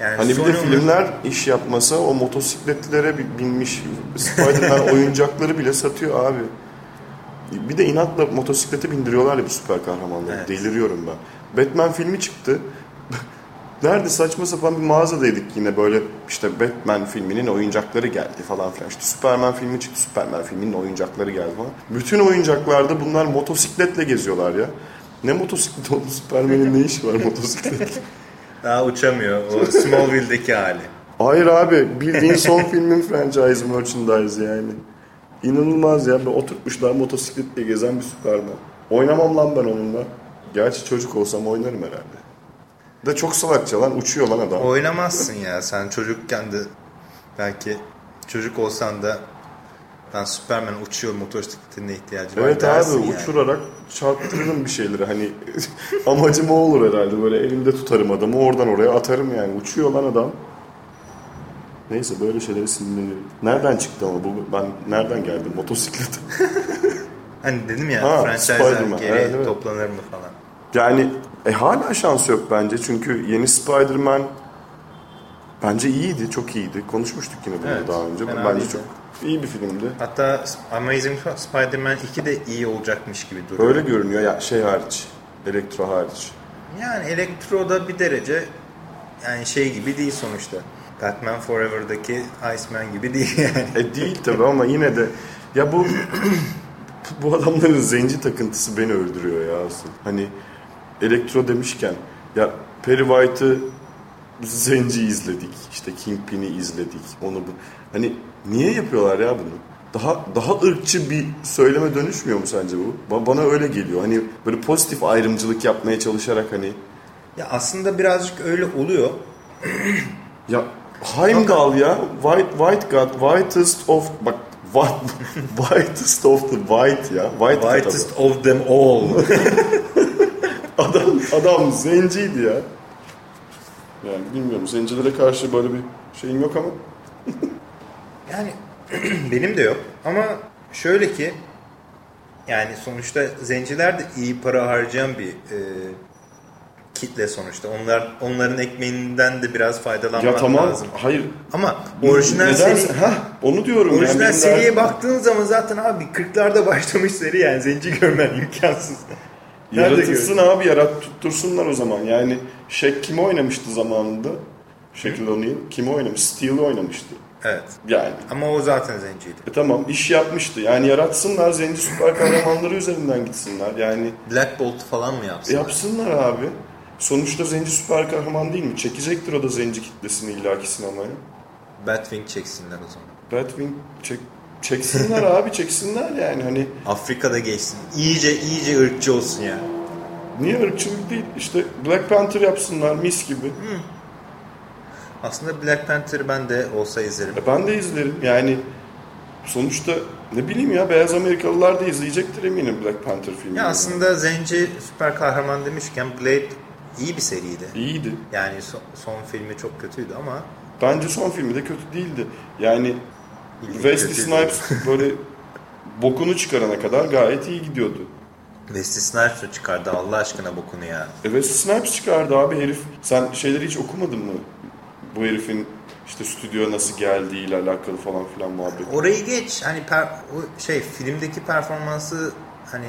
Yani Hani bir de filmler iş yapmasa o motosikletlere bi- binmiş Spider-Man (laughs) oyuncakları bile satıyor abi. Bir de inatla motosiklete bindiriyorlar ya bu süper kahramanları. Evet. Deliriyorum ben. Batman filmi çıktı. Nerede saçma sapan bir mağazadaydık yine böyle işte Batman filminin oyuncakları geldi falan filan. İşte Superman filmi çıktı. Superman filminin oyuncakları geldi falan. Bütün oyuncaklarda bunlar motosikletle geziyorlar ya. Ne motosiklet oldu Superman'in ne işi var motosikletle? (laughs) Daha uçamıyor. O Smallville'deki hali. Hayır abi bildiğin son filmin franchise merchandise yani. İnanılmaz ya. Oturtmuşlar motosikletle gezen bir Superman. Oynamam lan ben onunla. Gerçi çocuk olsam oynarım herhalde. De çok salakça lan uçuyor lan adam. Oynamazsın ya. Sen çocukken de belki çocuk olsan da ben Superman uçuyor motosikletine ihtiyacı var Evet abi yani. uçurarak çarptırırım bir şeyleri hani (laughs) amacım o olur herhalde böyle elimde tutarım adamı oradan oraya atarım yani uçuyor lan adam. Neyse böyle şeylere sinirleniyorum. Nereden çıktı ama bu ben nereden geldim motosiklet? (laughs) Hani dedim ya Ha, franchise'ler Spider-Man. geri Evet, evet. toplanır mı falan. Yani e, hala şans yok bence çünkü yeni Spider-Man bence iyiydi, çok iyiydi. Konuşmuştuk yine bunu Evet, daha önce. Bence değildi. çok iyi bir filmdi. Hatta Amazing Spider-Man 2 de iyi olacakmış gibi duruyor. Öyle görünüyor ya şey hariç, Elektro hariç. Yani Elektro'da bir derece yani şey gibi değil sonuçta. Batman Forever'daki Iceman gibi değil (laughs) yani. E değil tabi ama yine de ya bu (clears throat) bu adamların zenci takıntısı beni öldürüyor ya asıl. Hani elektro demişken ya Perry White'ı zenci izledik. işte Kingpin'i izledik. Onu bu. Hani niye yapıyorlar ya bunu? Daha daha ırkçı bir söyleme dönüşmüyor mu sence bu? Ba- Bana öyle geliyor. Hani böyle pozitif ayrımcılık yapmaya çalışarak hani Ya aslında birazcık öyle oluyor. (clears throat) Ya Heimdall ya. White, white God. Whitest of... Bak white, (laughs) whitest of the white ya. White Whitest of them all. (laughs) adam. Adam zenciydi ya. Yani bilmiyorum zencilere karşı böyle bir şeyim yok ama. (laughs) Yani (clears throat) benim de yok ama şöyle ki yani sonuçta zenciler de iyi para harcayan bir e, kitle sonuçta. Onlar onların ekmeğinden de biraz faydalanmak Ya tamam. lazım. Hayır. Ama orijinal Neden- seri Heh, onu diyorum. yani orijinal benim seriye derdim- baktığın zaman zaten abi 40'larda başlamış seri yani zenci görmen imkansız. Nerede Yaratılsın görüyorsun? abi yarat tuttursunlar o zaman. Yani Shaq kim oynamıştı zamanında? Shaquille O'Neal kim oynamış? Steel oynamıştı. Evet. Yani Ama o zaten zenciydi. E tamam iş yapmıştı. Yani yaratsınlar zenci süper kahramanları üzerinden gitsinler. Yani Black Bolt falan mı yapsın? yapsınlar abi. Sonuçta zenci süper kahraman değil mi? Çekecektir o da zenci kitlesini illaki sinemaya. Batwing çeksinler o zaman. Batwing çek, çeksinler (laughs) abi çeksinler yani hani Afrika'da geçsin. İyice iyice ırkçı olsun ya. niye ırkçılık değil işte Black Panther yapsınlar mis gibi. Aslında Black Panther ben de olsa izlerim. E ben de izlerim yani sonuçta ne bileyim ya beyaz Amerikalılar da izleyecektir eminim Black Panther filmini. Ya aslında Zenci süper kahraman demişken Blade iyi bir seriydi. İyiydi. Yani so- son filmi çok kötüydü ama Bence son filmi de kötü değildi. Yani Wesley kötüydü. Snipes böyle bokunu çıkarana kadar gayet iyi gidiyordu. Wesley Snipes çıkardı Allah aşkına bokunu ya. E Wesley Snipes çıkardı abi herif. Sen şeyleri hiç okumadın mı? Bu herifin işte stüdyoya nasıl geldiğiyle alakalı falan filan muhabbet. Orayı geç hani per- o şey filmdeki performansı hani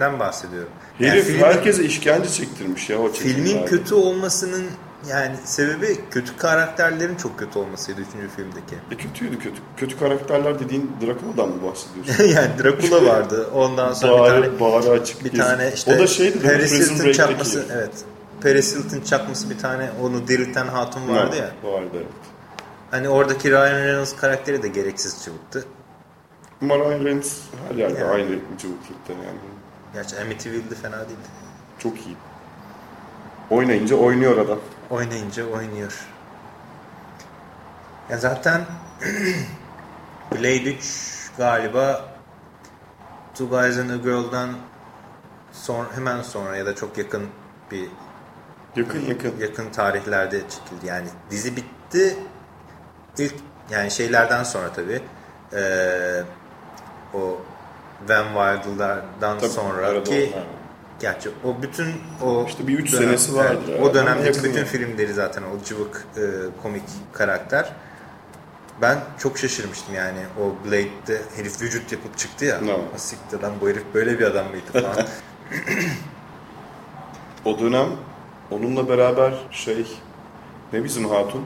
den bahsediyorum. Yani Herif filmin- herkese işkence çektirmiş ya o Filmin kötü olmasının yani sebebi kötü karakterlerin çok kötü olmasıydı 3. filmdeki. E kötüydü kötü. Kötü karakterler dediğin Dracula'dan mı bahsediyorsun? (laughs) yani Dracula vardı. Ondan sonra bir tane bağrı açık bir gezi. tane işte O da şeydi? Paris Hilton çakması evet. Paris Hilton çakması bir tane onu dirilten hatun vardı ya. Vardı evet. Hani oradaki Ryan Reynolds karakteri de gereksiz çıvıktı. Ama Ryan Reynolds her yerde Yani. aynı cıvıklıkta yani. Gerçi Amityville'de fena değildi. Çok iyi. Oynayınca oynuyor adam. Oynayınca oynuyor. Ya zaten (clears throat) Blade 3 galiba Two Guys and a Girl'dan son, hemen sonra ya da çok yakın bir Yakın yakın. yakın tarihlerde çekildi. Yani dizi bitti. İlk yani şeylerden sonra tabii. Ee, o Van Wilder'dan Tabii, gerçi o bütün o İşte bir üç senesi ya. o dönemdeki bütün yani. filmleri zaten o cıvık e, komik karakter. Ben çok şaşırmıştım yani o Blade'de herif vücut yapıp çıktı ya. Ne? Siktir lan bu herif böyle bir adam mıydı falan. (laughs) O dönem onunla beraber şey ne bizim hatun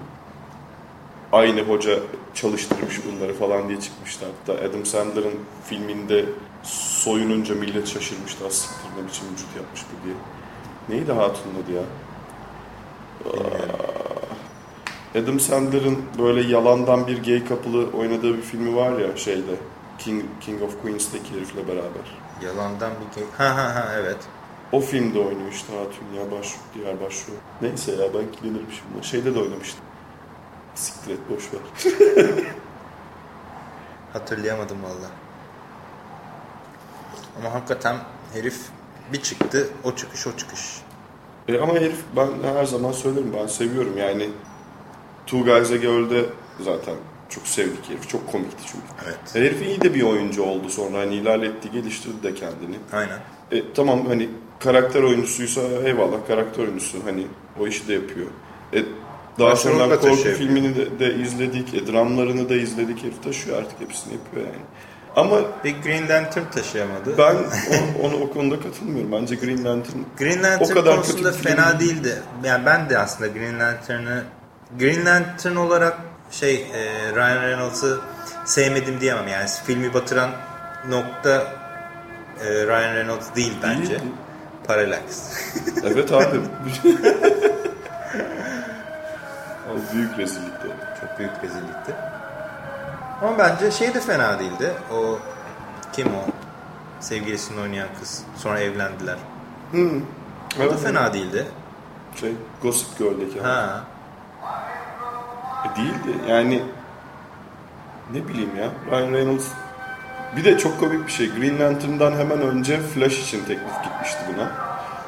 aynı hoca çalıştırmış bunları falan diye çıkmıştı. Hatta Adam Sandler'ın filminde soyununca millet şaşırmıştı. Az siktir ne biçim vücut yapmış bu diye. Neydi hatunun adı ya? Adam Sandler'ın böyle yalandan bir gay kapılı oynadığı bir filmi var ya şeyde. King, King of Queens'teki herifle beraber. Yalandan bir game. Ha ha ha evet. O filmde oynuyor işte Hatun ya baş, diğer başrol. Neyse ya ben kilenirim şimdi. Şeyde de oynamıştım. Siktir et boş ver. (laughs) Hatırlayamadım valla. Ama hakikaten herif bir çıktı o çıkış o çıkış. E ama herif ben her zaman söylerim ben seviyorum yani. Two Guys a Girl'de zaten çok sevdik herif. Çok komikti çünkü. Evet. E, Herif iyi de bir oyuncu oldu sonra hani ilerletti geliştirdi de kendini. Aynen. E, tamam hani karakter oyuncusuysa eyvallah karakter oyuncusu hani o işi de yapıyor. E, daha sonra korku taşıyor. filmini de, de izledik, e, dramlarını da izledik. Herif taşıyor artık hepsini yapıyor yani. Ama Bir Green Lantern taşıyamadı. ben (laughs) o- onu o konuda katılmıyorum. Bence Green Lantern Green Lantern o kadar konusunda kötü film fena değil. değildi. Yani ben de aslında Green Lantern'ı Green Lantern olarak şey e, Ryan Reynolds'ı sevmedim diyemem. Yani filmi batıran nokta e, Ryan Reynolds değil bence. Değil. Parallax. (laughs) Evet abi. (laughs) o büyük rezillikti. Çok büyük rezillikti. Ama bence şey de fena değildi. O kim o? Sevgilisini oynayan kız. Sonra evlendiler. O da Evet. fena değildi. Şey, Gossip Girl'deki. Ha. E, değildi. Yani ne bileyim ya. Ryan Reynolds bir de çok komik bir şey. Green Lantern'dan hemen önce Flash için teklif gitmişti buna.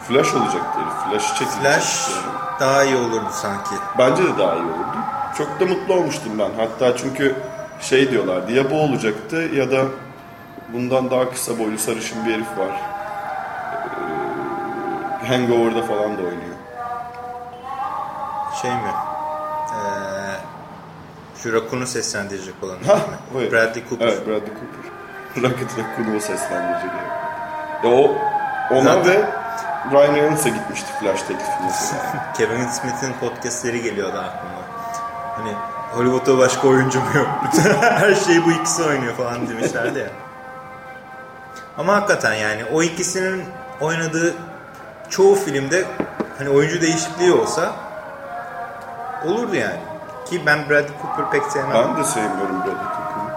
Flash olacaktı herif. Flash çekilecekti. Flash yani. daha iyi olurdu sanki. Bence de daha iyi olurdu. Çok da mutlu olmuştum ben. Hatta çünkü şey diyorlardı ya bu olacaktı ya da bundan daha kısa boylu sarışın bir herif var. Ee, Hangover'da falan da oynuyor. Şey mi? Ee, Raccoon'u seslendirecek olan Ha, mi? Bradley Cooper. Evet Bradley Cooper. (laughs) Rocket Raccoon'u o seslendirecek yani. Ya o ona Zaten- ve Ryan Reynolds'a gitmişti Flash teklifi mesela. (laughs) Kevin Smith'in podcastleri geliyordu aklıma. Hani Hollywood'da başka oyuncu mu yok? (laughs) Her şeyi bu ikisi oynuyor falan demişlerdi ya. Ama hakikaten yani o ikisinin oynadığı çoğu filmde hani oyuncu değişikliği olsa olurdu yani. Ki ben Bradley Cooper pek sevmem. ben de sevmiyorum Bradley Cooper'ı.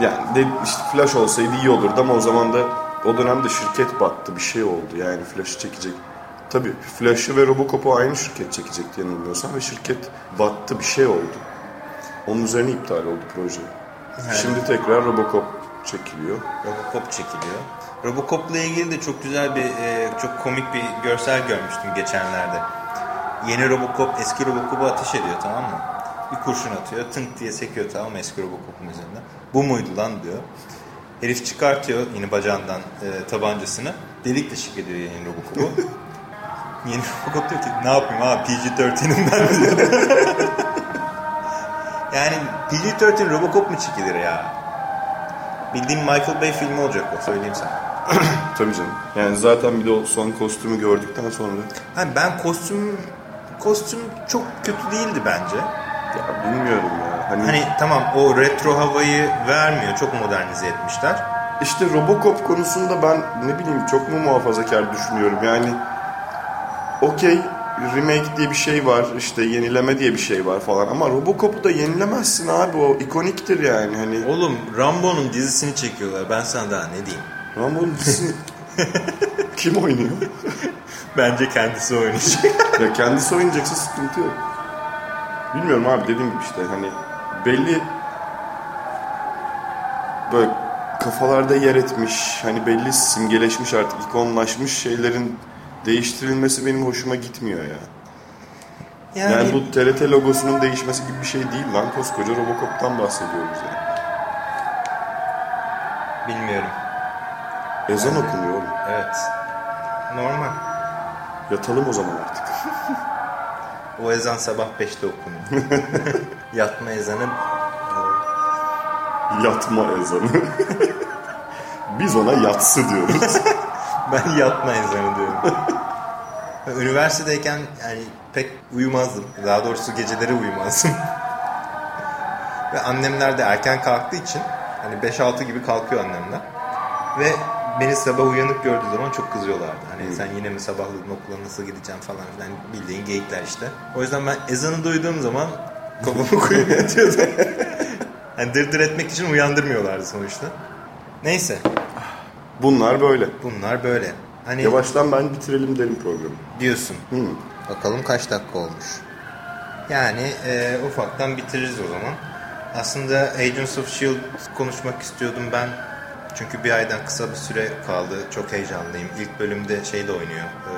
(clears throat) yani de, işte Flash olsaydı iyi olurdu ama o zaman da o dönemde şirket battı bir şey oldu yani Flash'ı çekecek. Tabii Flash'ı ve Robocop'u aynı şirket çekecekti yanılmıyorsam ve şirket battı bir şey oldu. Onun üzerine iptal oldu proje. Şimdi tekrar Robocop çekiliyor. Robocop çekiliyor. Robocop'la ilgili de çok güzel bir, e, çok komik bir görsel görmüştüm geçenlerde. Yeni Robocop eski Robocop'u ateş ediyor tamam mı? Bir kurşun atıyor, tınk diye sekiyor tamam mı eski Robocop'un üzerinden. Bu muydu lan diyor. Herif çıkartıyor yine bacağından e, tabancasını. Delik deşik ediyor yeni Robocop'u. (laughs) yeni Robocop diyor ki ne yapayım abi PG-13'üm ben diyor. (laughs) yani PG-13 Robocop mu çekilir ya? Bildiğin Michael Bay filmi olacak o söyleyeyim sana. (clears throat) Tabii canım. Yani zaten bir de o son kostümü gördükten sonra Ha, ben kostüm kostüm çok kötü değildi bence. ya bilmiyorum ya. Hani, Hani tamam o retro havayı vermiyor. Çok modernize etmişler. işte Robocop konusunda ben ne bileyim çok mu muhafazakar düşünüyorum. Yani okey remake diye bir şey var. işte yenileme diye bir şey var falan. Ama Robocop'u da yenilemezsin abi. O ikoniktir yani. Hani Oğlum Rambo'nun dizisini çekiyorlar. Ben sana daha ne diyeyim? Rambo'nun dizisini (laughs) kim oynuyor? Bence kendisi oynayacak. (laughs) ya kendisi oynayacaksa sıkıntı yok. Bilmiyorum abi dediğim gibi işte hani belli böyle kafalarda yer etmiş hani belli simgeleşmiş artık ikonlaşmış şeylerin değiştirilmesi benim hoşuma gitmiyor ya. Yani, Yani, bu TRT logosunun değişmesi gibi bir şey değil lan koskoca Robocop'tan bahsediyoruz yani. Bilmiyorum. Ezan okunuyor oğlum. Evet. Normal. Yatalım o zaman artık. O ezan sabah 5'te okunuyor. (laughs) Yatma ezanı Yatma ezanı. (laughs) Biz ona yatsı diyoruz. (laughs) ben yatma ezanı diyorum. (laughs) Üniversitedeyken yani pek uyumazdım. Daha doğrusu geceleri uyumazdım. (laughs) Ve annemler de erken kalktığı için hani 5-6 gibi kalkıyor annemler. Ve beni sabah uyanık gördüğü zaman çok kızıyorlardı. Hani sen yine mi sabahladın okula nasıl gideceğim falan filan bildiğin geyikler işte. O yüzden ben ezanı duyduğum zaman (laughs) kafamı koyup yatıyordum. hani dırdır etmek için uyandırmıyorlardı sonuçta. Neyse Bunlar böyle. bunlar böyle. Hani Yavaştan ben bitirelim derim programı. diyorsun. Hı. Bakalım kaç dakika olmuş. Yani e, ufaktan bitiririz o zaman. Aslında Agents of S.H.I.E.L.D. konuşmak istiyordum ben. Çünkü bir aydan kısa bir süre kaldı. Çok heyecanlıyım. İlk bölümde şey de oynuyor. E,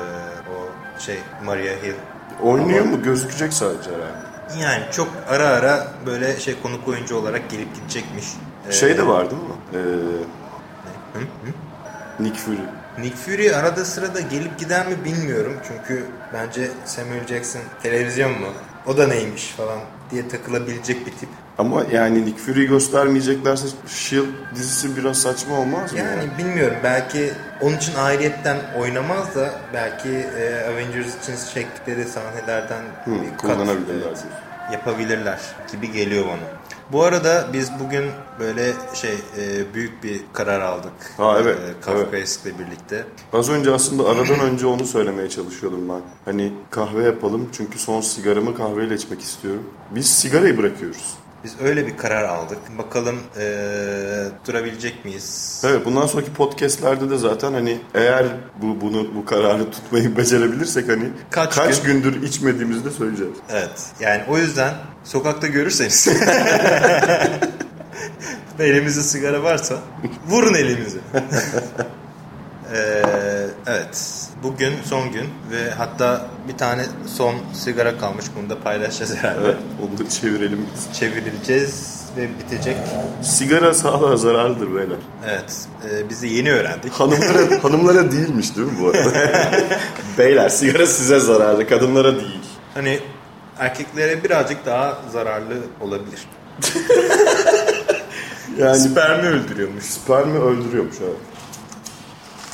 o şey Maria Hill. Oynuyor mu? Gözükecek sadece herhalde. Yani çok ara ara böyle şey konuk oyuncu olarak gelip gidecekmiş. E, Şey de var değil mi? Ee, hı, hı. Nick Fury. Nick Fury arada sırada gelip gider mi bilmiyorum. Çünkü bence Samuel Jackson televizyon mu? O da neymiş falan diye takılabilecek bir tip. Ama yani Nick Fury'yi göstermeyeceklerse S.H.I.E.L.D. dizisi biraz saçma olmaz mı? Yani bilmiyorum belki onun için ayrıyetten oynamaz da belki e, Avengers için çektikleri sahnelerden Hı, bir kat, kullanabilirler evet, yapabilirler gibi geliyor bana. Bu arada biz bugün böyle şey e, büyük bir karar aldık. Ha, evet, E, Kafkaesk'le birlikte. Az önce aslında aradan önce onu söylemeye çalışıyordum ben. Hani kahve yapalım çünkü son sigaramı kahveyle içmek istiyorum. Biz sigarayı bırakıyoruz. Biz öyle bir karar aldık. Bakalım e, durabilecek miyiz? Evet bundan sonraki podcastlerde de zaten hani eğer bu bunu bu kararı tutmayı becerebilirsek hani Kaç kaç, gün? gündür içmediğimizi de söyleyeceğiz. Evet. Yani o yüzden sokakta görürseniz (laughs) elimizde sigara varsa vurun elimizi. (laughs) Ee, evet. Bugün son gün ve hatta bir tane son sigara kalmış. Bunu da paylaşacağız herhalde. Evet onu da çevirelim bitsin. Çevirileceğiz ve bitecek. Sigara sağlığa zararlıdır beyler. Evet. Ee, biz de yeni öğrendik. Hanımlara, (laughs) hanımlara değilmiş değil mi bu arada? (laughs) beyler sigara size zararlı kadınlara değil. Hani erkeklere birazcık daha zararlı olabilir. (laughs) Yani Spermi öldürüyormuş. spermi öldürüyormuş evet.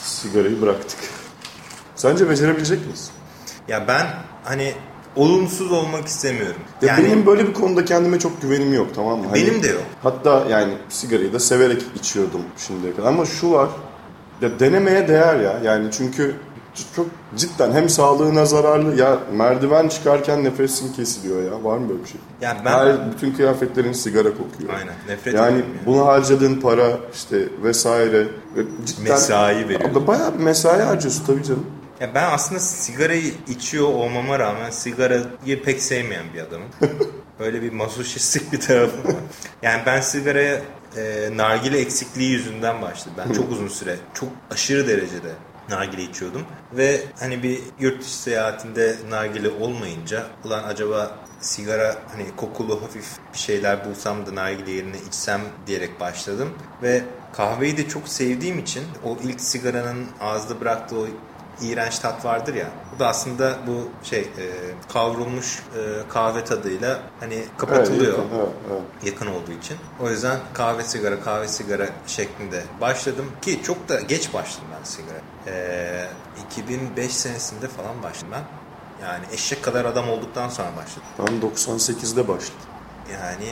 Sigarayı bıraktık. Sence becerebilecek miyiz? Ya ben hani olumsuz olmak istemiyorum. Ya Yani benim böyle bir konuda kendime çok güvenim yok tamam mı? Hani Benim de yok. Hatta yani sigarayı da severek içiyordum şimdiye kadar. Ama şu var, ya denemeye değer ya. Yani çünkü çok cidden hem sağlığına zararlı ya merdiven çıkarken nefesin kesiliyor ya. Var mı böyle bir şey? Yani ben Her bütün kıyafetlerin sigara kokuyor. Aynen, nefret Yani yani. bunu harcadığın para işte vesaire ve cidden Mesai veriyorsun. Bayağı bir mesai harcıyorsun tabii canım. Ya ben aslında sigarayı içiyor olmama rağmen sigarayı pek sevmeyen bir adamım. (laughs) Böyle bir masoşistik bir tarafım var. Yani ben sigaraya e, nargile eksikliği yüzünden başladım. Ben çok uzun süre, çok aşırı derecede nargile içiyordum. Ve hani bir yurt dışı seyahatinde nargile olmayınca ulan acaba sigara hani kokulu hafif bir şeyler bulsam da nargile yerine içsem diyerek başladım. Ve kahveyi de çok sevdiğim için o ilk sigaranın ağızda bıraktığı o iğrenç tat vardır ya. Bu da aslında bu şey e, kavrulmuş e, kahve tadıyla hani kapatılıyor. Evet, yakın, evet, evet. yakın olduğu için. O yüzden kahve sigara kahve sigara şeklinde başladım ki çok da geç başladım ben sigara. Ee, 2005 senesinde falan başladım ben. Yani eşek kadar adam olduktan sonra başladım. Ben 98'de başladım. Yani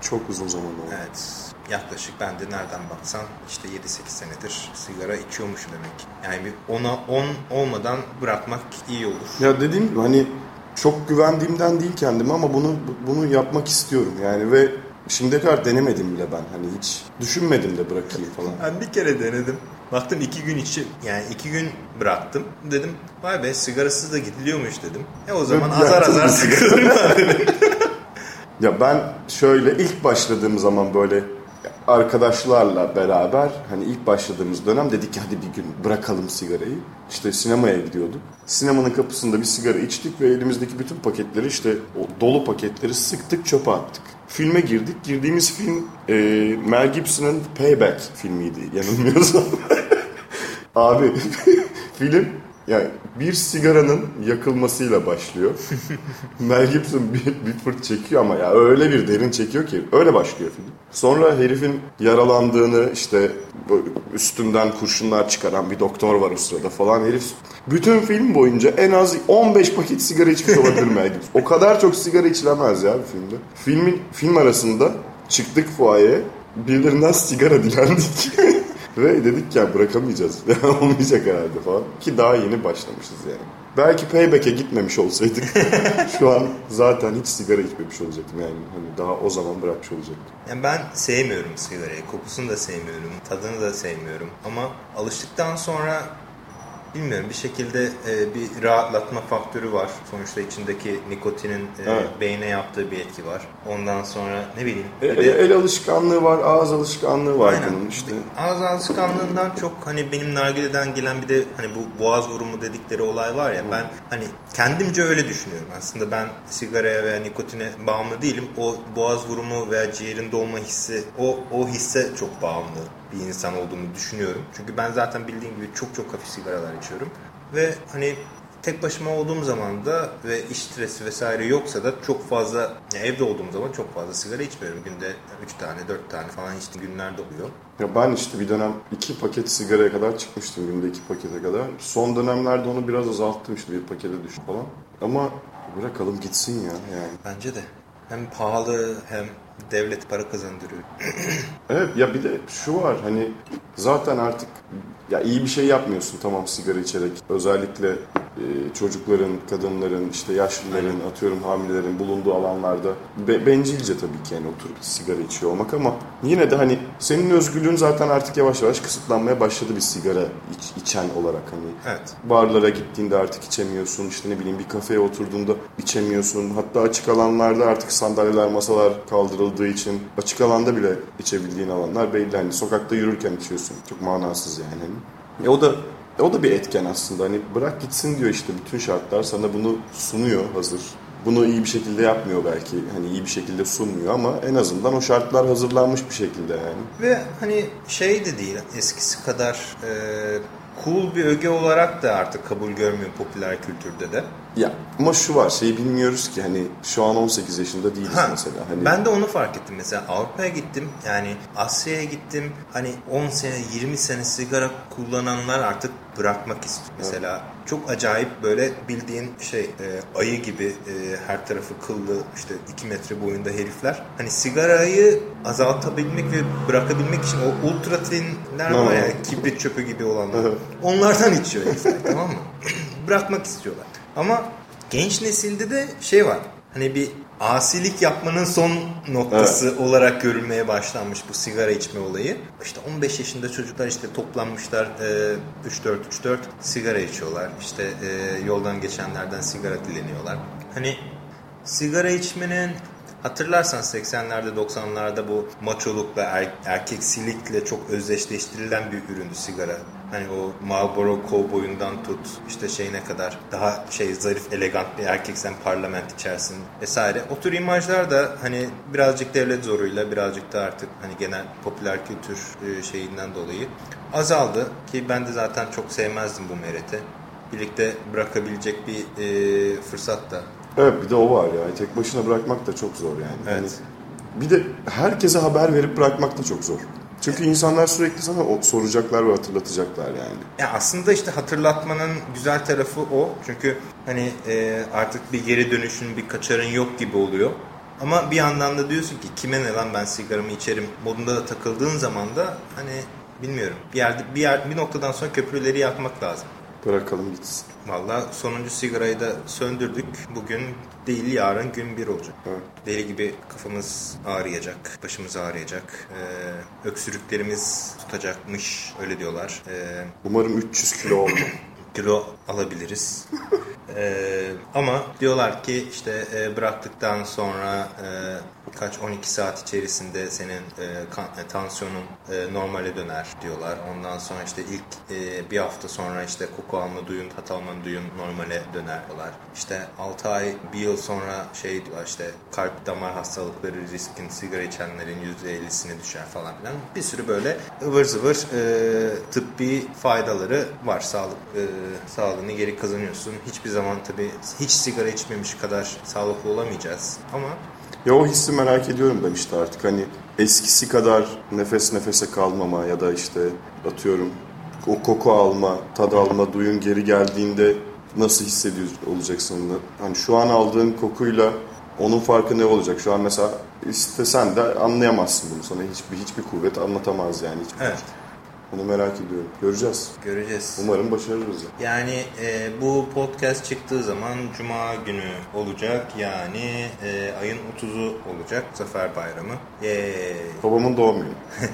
Çok uzun zaman oldu. evet yaklaşık ben de nereden baksan işte 7-8 senedir sigara içiyormuşum demek. Yani bir ona 10 olmadan bırakmak iyi olur. Ya dediğim gibi hani çok güvendiğimden değil kendime ama bunu bunu yapmak istiyorum yani ve şimdiye kadar denemedim bile ben hani hiç düşünmedim de bırakayım falan. Ben bir kere denedim. Baktım iki gün içi yani iki gün bıraktım. Dedim vay be sigarasız da gidiliyormuş dedim. E o zaman Ve azar azar sıkılırım ben dedim. (laughs) Ya ben şöyle ilk başladığım zaman böyle arkadaşlarla beraber hani ilk başladığımız dönem dedik ki hadi bir gün bırakalım sigarayı. İşte sinemaya gidiyorduk. Sinemanın kapısında bir sigara içtik ve elimizdeki bütün paketleri işte o dolu paketleri sıktık çöpe attık. filme girdik. Girdiğimiz film e, Mel Gibson'ın Payback filmiydi yanılmıyorsam. (laughs) Abi (laughs) film yani bir sigaranın yakılmasıyla başlıyor. (laughs) Mel Gibson bir, bir fırt çekiyor ama ya öyle bir derin çekiyor ki öyle başlıyor film. Sonra herifin yaralandığını işte üstünden kurşunlar çıkaran bir doktor var o sırada falan herif. Bütün film boyunca en az 15 paket sigara içmiş olabilir Mel Gibson. O kadar çok sigara içilemez ya bir filmde. Filmin film arasında çıktık fuayeye birilerinden sigara dilendik. (laughs) Ve dedik ya bırakamayacağız. (laughs) Olmayacak herhalde falan. Ki daha yeni başlamışız yani. Belki Payback'e gitmemiş olsaydık (laughs) şu an zaten hiç sigara içmemiş olacaktım yani. Hani daha o zaman bırakmış olacaktım. Yani ben sevmiyorum sigarayı. Kokusunu da sevmiyorum. Tadını da sevmiyorum. Ama alıştıktan sonra bilmiyorum bir şekilde e, bir rahatlatma faktörü var. Sonuçta içindeki nikotinin e, evet. beyne yaptığı bir etki var. Ondan sonra ne bileyim. El, de, el alışkanlığı var, ağız alışkanlığı var aynen. bunun işte. Ağız alışkanlığından çok hani benim nargileden gelen bir de hani bu boğaz vurumu dedikleri olay var ya ben hani kendimce öyle düşünüyorum. Aslında ben sigaraya veya nikotine bağımlı değilim. O boğaz vurumu veya ciğerin dolma hissi o o hisse çok bağımlı bir insan olduğunu düşünüyorum. Çünkü ben zaten bildiğim gibi çok çok hafif sigaralar içiyorum. Ve hani tek başıma olduğum zaman da ve iş stresi vesaire yoksa da çok fazla yani evde olduğum zaman çok fazla sigara içmiyorum. Günde 3 tane 4 tane falan içtiğim günler de oluyor. Ya ben işte bir dönem 2 paket sigaraya kadar çıkmıştım günde 2 pakete kadar. Son dönemlerde onu biraz azalttım işte bir pakete düştü falan. Ama bırakalım gitsin ya yani. Bence de. Hem pahalı hem devlet para kazandırıyor. (clears throat) evet ya bir de şu var hani zaten artık ya iyi bir şey yapmıyorsun tamam sigara içerek. Özellikle çocukların, kadınların, işte yaşlıların, Aynen. atıyorum hamilelerin bulunduğu alanlarda be, bencilce tabii ki yani oturup sigara içiyor olmak ama yine de hani senin özgürlüğün zaten artık yavaş yavaş kısıtlanmaya başladı bir sigara iç, içen olarak hani. Evet. Barlara gittiğinde artık içemiyorsun, işte ne bileyim bir kafeye oturduğunda içemiyorsun. Hatta açık alanlarda artık sandalyeler, masalar kaldırıldığı için açık alanda bile içebildiğin alanlar belli. Hani sokakta yürürken içiyorsun. Çok manasız yani. E o da o da bir etken aslında. Hani bırak gitsin diyor işte bütün şartlar sana bunu sunuyor hazır. Bunu iyi bir şekilde yapmıyor belki. Hani iyi bir şekilde sunmuyor ama en azından o şartlar hazırlanmış bir şekilde yani. Ve hani şey de değil eskisi kadar e, cool bir öge olarak da artık kabul görmüyor popüler kültürde de. Ya ama şu var şeyi bilmiyoruz ki hani şu an 18 yaşında değiliz ha, mesela. Hani... Ben de onu fark ettim mesela Avrupa'ya gittim yani Asya'ya gittim hani 10 sene 20 sene sigara kullananlar artık bırakmak istiyor. Mesela evet. çok acayip böyle bildiğin şey e, ayı gibi e, her tarafı kıllı işte 2 metre boyunda herifler. Hani sigarayı azaltabilmek ve bırakabilmek için o ultra thinler var ya kibrit çöpü gibi olanlar. Onlardan içiyor herifler tamam mı? (clears throat) Bırakmak istiyorlar. Ama genç nesilde de şey var. Hani bir asilik yapmanın son noktası evet. olarak görülmeye başlanmış bu sigara içme olayı. İşte 15 yaşında çocuklar işte toplanmışlar e, 3-4-3-4 sigara içiyorlar. İşte e, yoldan geçenlerden sigara dileniyorlar. Hani sigara içmenin Hatırlarsan 80'lerde 90'larda bu maçolukla er, erkeksilikle çok özdeşleştirilen bir üründü sigara. Hani o Marlboro Cowboy'undan tut işte şeyine kadar daha şey zarif elegant bir erkeksen parlament içersin vesaire. O tür imajlar da hani birazcık devlet zoruyla birazcık da artık hani genel popüler kültür e, şeyinden dolayı azaldı. Ki ben de zaten çok sevmezdim bu mereti. Birlikte bırakabilecek bir e, fırsat da Evet bir de o var yani. Tek başına bırakmak da çok zor yani. Evet. Yani bir de herkese haber verip bırakmak da çok zor. Çünkü insanlar sürekli sana soracaklar ve hatırlatacaklar yani. Ya aslında işte hatırlatmanın güzel tarafı o. Çünkü hani e, artık bir geri dönüşün, bir kaçarın yok gibi oluyor. Ama bir yandan da diyorsun ki kime ne lan ben sigaramı içerim modunda da takıldığın zaman da hani bilmiyorum bir yerde bir yer bir noktadan sonra köprüleri yakmak lazım. Bırakalım gitsin. Valla sonuncu sigarayı da söndürdük. Bugün değil yarın gün bir olacak. Evet. Deli gibi kafamız ağrıyacak, başımız ağrıyacak. Ee, öksürüklerimiz tutacakmış öyle diyorlar. Ee, Umarım 300 kilo oldu. (clears throat) kilo alabiliriz. (laughs) Ee, ama diyorlar ki işte e, bıraktıktan sonra e, kaç 12 saat içerisinde senin e, kan, e, tansiyonun e, normale döner diyorlar. Ondan sonra işte ilk e, bir hafta sonra işte koku alma duyun, tat alma duyun normale döner diyorlar. İşte 6 ay, bir yıl sonra şey diyorlar işte kalp damar hastalıkları riskin sigara içenlerin %50'sine düşer falan filan. Bir sürü böyle ıvır zıvır e, tıbbi faydaları var. Sağlık e, sağlığını geri kazanıyorsun. Hiçbir zaman tabii hiç sigara içmemiş kadar sağlıklı olamayacağız. Ama Ya o hissi merak ediyorum ben işte artık hani eskisi kadar nefes nefese kalmama ya da işte atıyorum o koku alma, tad alma, duyun geri geldiğinde nasıl hissediyor olacaksın? Hani şu an aldığın kokuyla onun farkı ne olacak? Şu an mesela istesen de anlayamazsın bunu sana hiçbir hiçbir kuvvet anlatamaz yani hiçbir Evet. Onu merak ediyorum. Göreceğiz. göreceğiz. Umarım başarırız. Yani e, bu podcast çıktığı zaman Cuma günü olacak. Yani e, ayın 30'u olacak Zafer Bayramı. Yay. Babamın doğum günü. (laughs)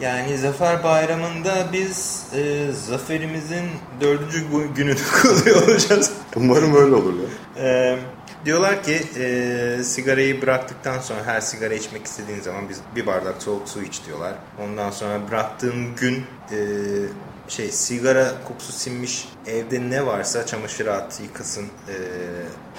Yani Zafer Bayramı'nda biz e, zaferimizin dördüncü gü- gününü (laughs) kutluyor olacağız. Umarım öyle olur ya. E, diyorlar ki e, sigarayı bıraktıktan sonra her sigara içmek istediğin zaman biz bir bardak soğuk su iç diyorlar. Ondan sonra bıraktığın gün e, şey sigara kokusu sinmiş evde ne varsa çamaşır at yıkasın e,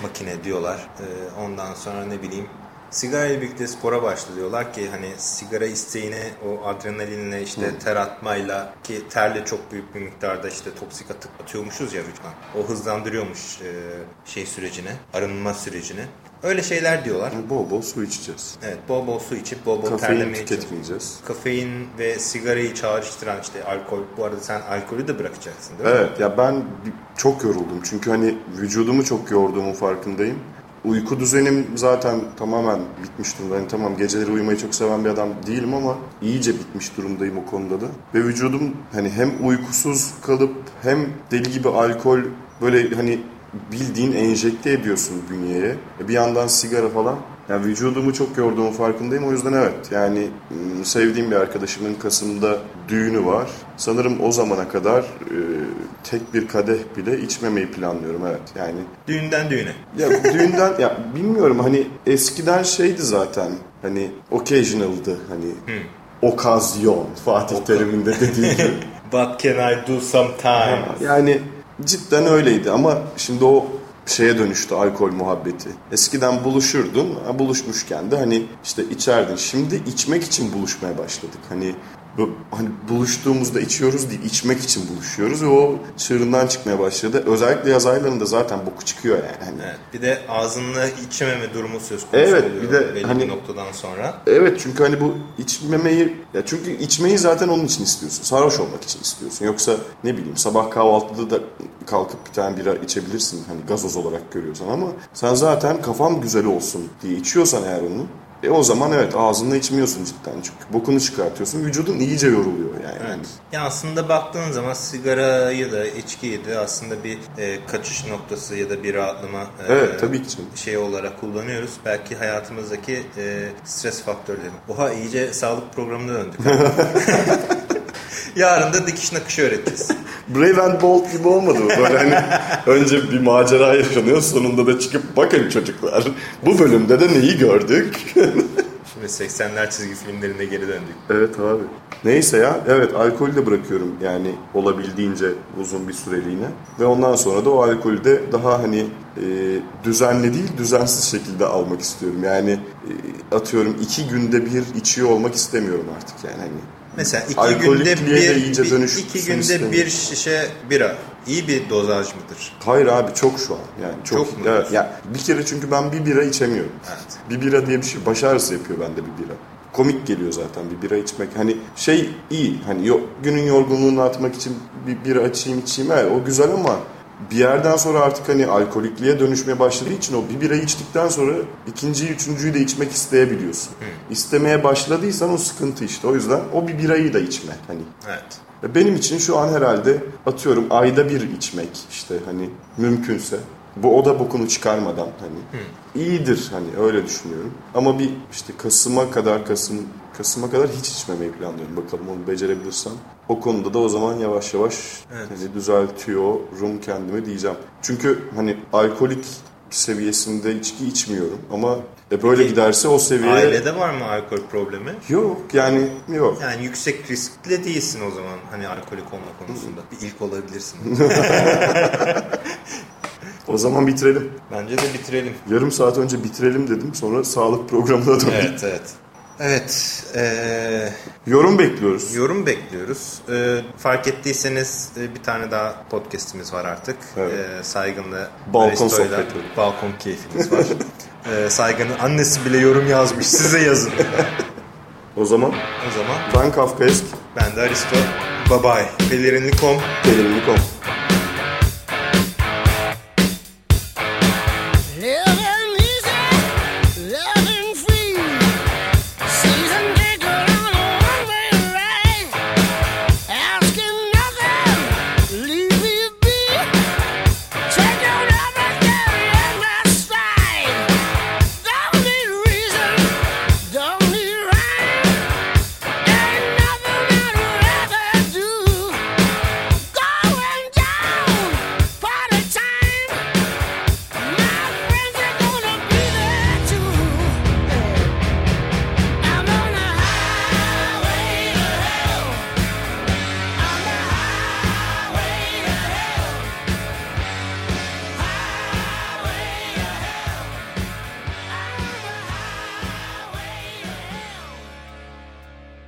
makine diyorlar. E, ondan sonra ne bileyim Sigara ile birlikte spora başla diyorlar ki hani sigara isteğine o adrenalinle işte ter atmayla ki terle çok büyük bir miktarda işte toksik atık atıyormuşuz ya vücuttan. O hızlandırıyormuş e, şey sürecini, arınma sürecini. Öyle şeyler diyorlar. Bol bol su içeceğiz. Evet bol bol su içip bol bol Kafein terlemeye tüketmeyeceğiz. Kafein ve sigarayı çağrıştıran işte alkol. Bu arada sen alkolü de bırakacaksın değil mi? Evet ya ben çok yoruldum çünkü hani vücudumu çok yorduğumun farkındayım. Uyku düzenim zaten tamamen bitmiş durumda. Hani tamam geceleri uyumayı çok seven bir adam değilim ama iyice bitmiş durumdayım o konuda da. Ve vücudum hani hem uykusuz kalıp hem deli gibi alkol böyle hani bildiğin enjekte ediyorsun bünyeye. Bir yandan sigara falan. Yani vücudumu çok yorduğumun farkındayım. O yüzden evet yani sevdiğim bir arkadaşımın Kasım'da düğünü var. Sanırım o zamana kadar e, tek bir kadeh bile içmemeyi planlıyorum evet. Yani Düğünden düğüne. ya düğünden ya bilmiyorum hani eskiden şeydi zaten hani occasional'dı hani okazyon Fatih Terim'in de dediği gibi. (laughs) What can I do sometimes? Yani cidden öyleydi ama şimdi o şeye dönüştü alkol muhabbeti. Eskiden buluşurdun, buluşmuşken de hani işte içerdin. Şimdi içmek için buluşmaya başladık. Hani hani buluştuğumuzda içiyoruz değil, içmek için buluşuyoruz ve o çığırından çıkmaya başladı. Özellikle yaz aylarında zaten boku çıkıyor yani. Hani Evet, bir de ağzınla içmeme durumu söz konusu Evet, oluyor bir de belli hani- bir noktadan sonra. Evet çünkü hani bu içmemeyi ya çünkü içmeyi zaten onun için istiyorsun. Sarhoş olmak için istiyorsun. Yoksa ne bileyim sabah kahvaltıda da kalkıp bir tane bira içebilirsin hani gazoz olarak görüyorsan ama sen zaten kafam güzel olsun diye içiyorsan eğer onu e o zaman evet ağzında içmiyorsun cidden çünkü bokunu çıkartıyorsun vücudun iyice yoruluyor yani. Evet. Ya aslında baktığın zaman sigarayı da içkiyi de aslında bir e, kaçış noktası ya da bir rahatlama e, Evet, tabii ki. şey olarak kullanıyoruz. Belki hayatımızdaki e, stres faktörleri. Oha iyice sağlık programına döndük. (laughs) (laughs) Yarın da dikiş nakışı öğreteceğiz. (laughs) Brave and Bold gibi olmadı mı? Böyle hani önce bir macera yaşanıyor sonunda da çıkıp bakın çocuklar bu bölümde de neyi gördük? (laughs) Şimdi 80'ler çizgi filmlerine geri döndük. Evet abi. Neyse ya evet alkolü de bırakıyorum yani olabildiğince uzun bir süreliğine. Ve ondan sonra da o alkolü de daha hani e, düzenli değil düzensiz şekilde almak istiyorum. Yani e, atıyorum iki günde bir içiyor olmak istemiyorum artık yani hani. Mesela iki Alkolikliğe günde de bir, bir- iki günde istemiyorum. bir şişe bira. İyi bir dozaj mıdır? Hayır abi çok şu an yani çok, Çok mu? evet ya bir kere çünkü ben bir bira içemiyorum. Evet. Bir bira diye bir şey baş ağrısı yapıyor bende bir bira. Komik geliyor zaten bir bira içmek. Hani şey iyi hani yo- günün yorgunluğunu atmak için bir bira açayım içeyim evet, o güzel ama bir yerden sonra artık hani alkolikliğe dönüşmeye başladığı için o bir bira içtikten sonra ikinciyi, üçüncüyü de içmek isteyebiliyorsun. İstemeye başladıysan o sıkıntı işte. O yüzden o bir birayı da içme hani. Evet. Benim için şu an herhalde atıyorum ayda bir içmek işte hani mümkünse Bu o da bokunu çıkarmadan hani iyidir hani öyle düşünüyorum. Ama bir işte Kasım'a kadar Kasım Kasım'a kadar hiç içmemeyi planlıyorum. Bakalım onu becerebilirsem. O konuda da o zaman yavaş yavaş Evet. hani düzeltiyorum kendimi diyeceğim. Çünkü hani alkolik seviyesinde içki içmiyorum ama e böyle giderse o seviye Ailede var mı alkol problemi? yok yani yok. Yani yüksek riskli değilsin o zaman hani alkolik olma konusunda. Bir ilk olabilirsin. (laughs) (laughs) O zaman bitirelim. Bence de bitirelim. Yarım saat önce bitirelim dedim. Sonra sağlık programına döndük. Evet, evet. Evet, eee, Yorum bekliyoruz. yorum bekliyoruz. Eee, fark ettiyseniz e, bir tane daha podcastimiz var artık. Evet. Eee, Saygın'la Balkon sohbetleri. Balkon keyfimiz var. (laughs) Eee, Saygın'ın annesi bile yorum yazmış. Size yazın. (laughs) O zaman o zaman ben Kafkaesk, ben de Aristo. Bye bye. Pelerinli.com Pelerinli.com.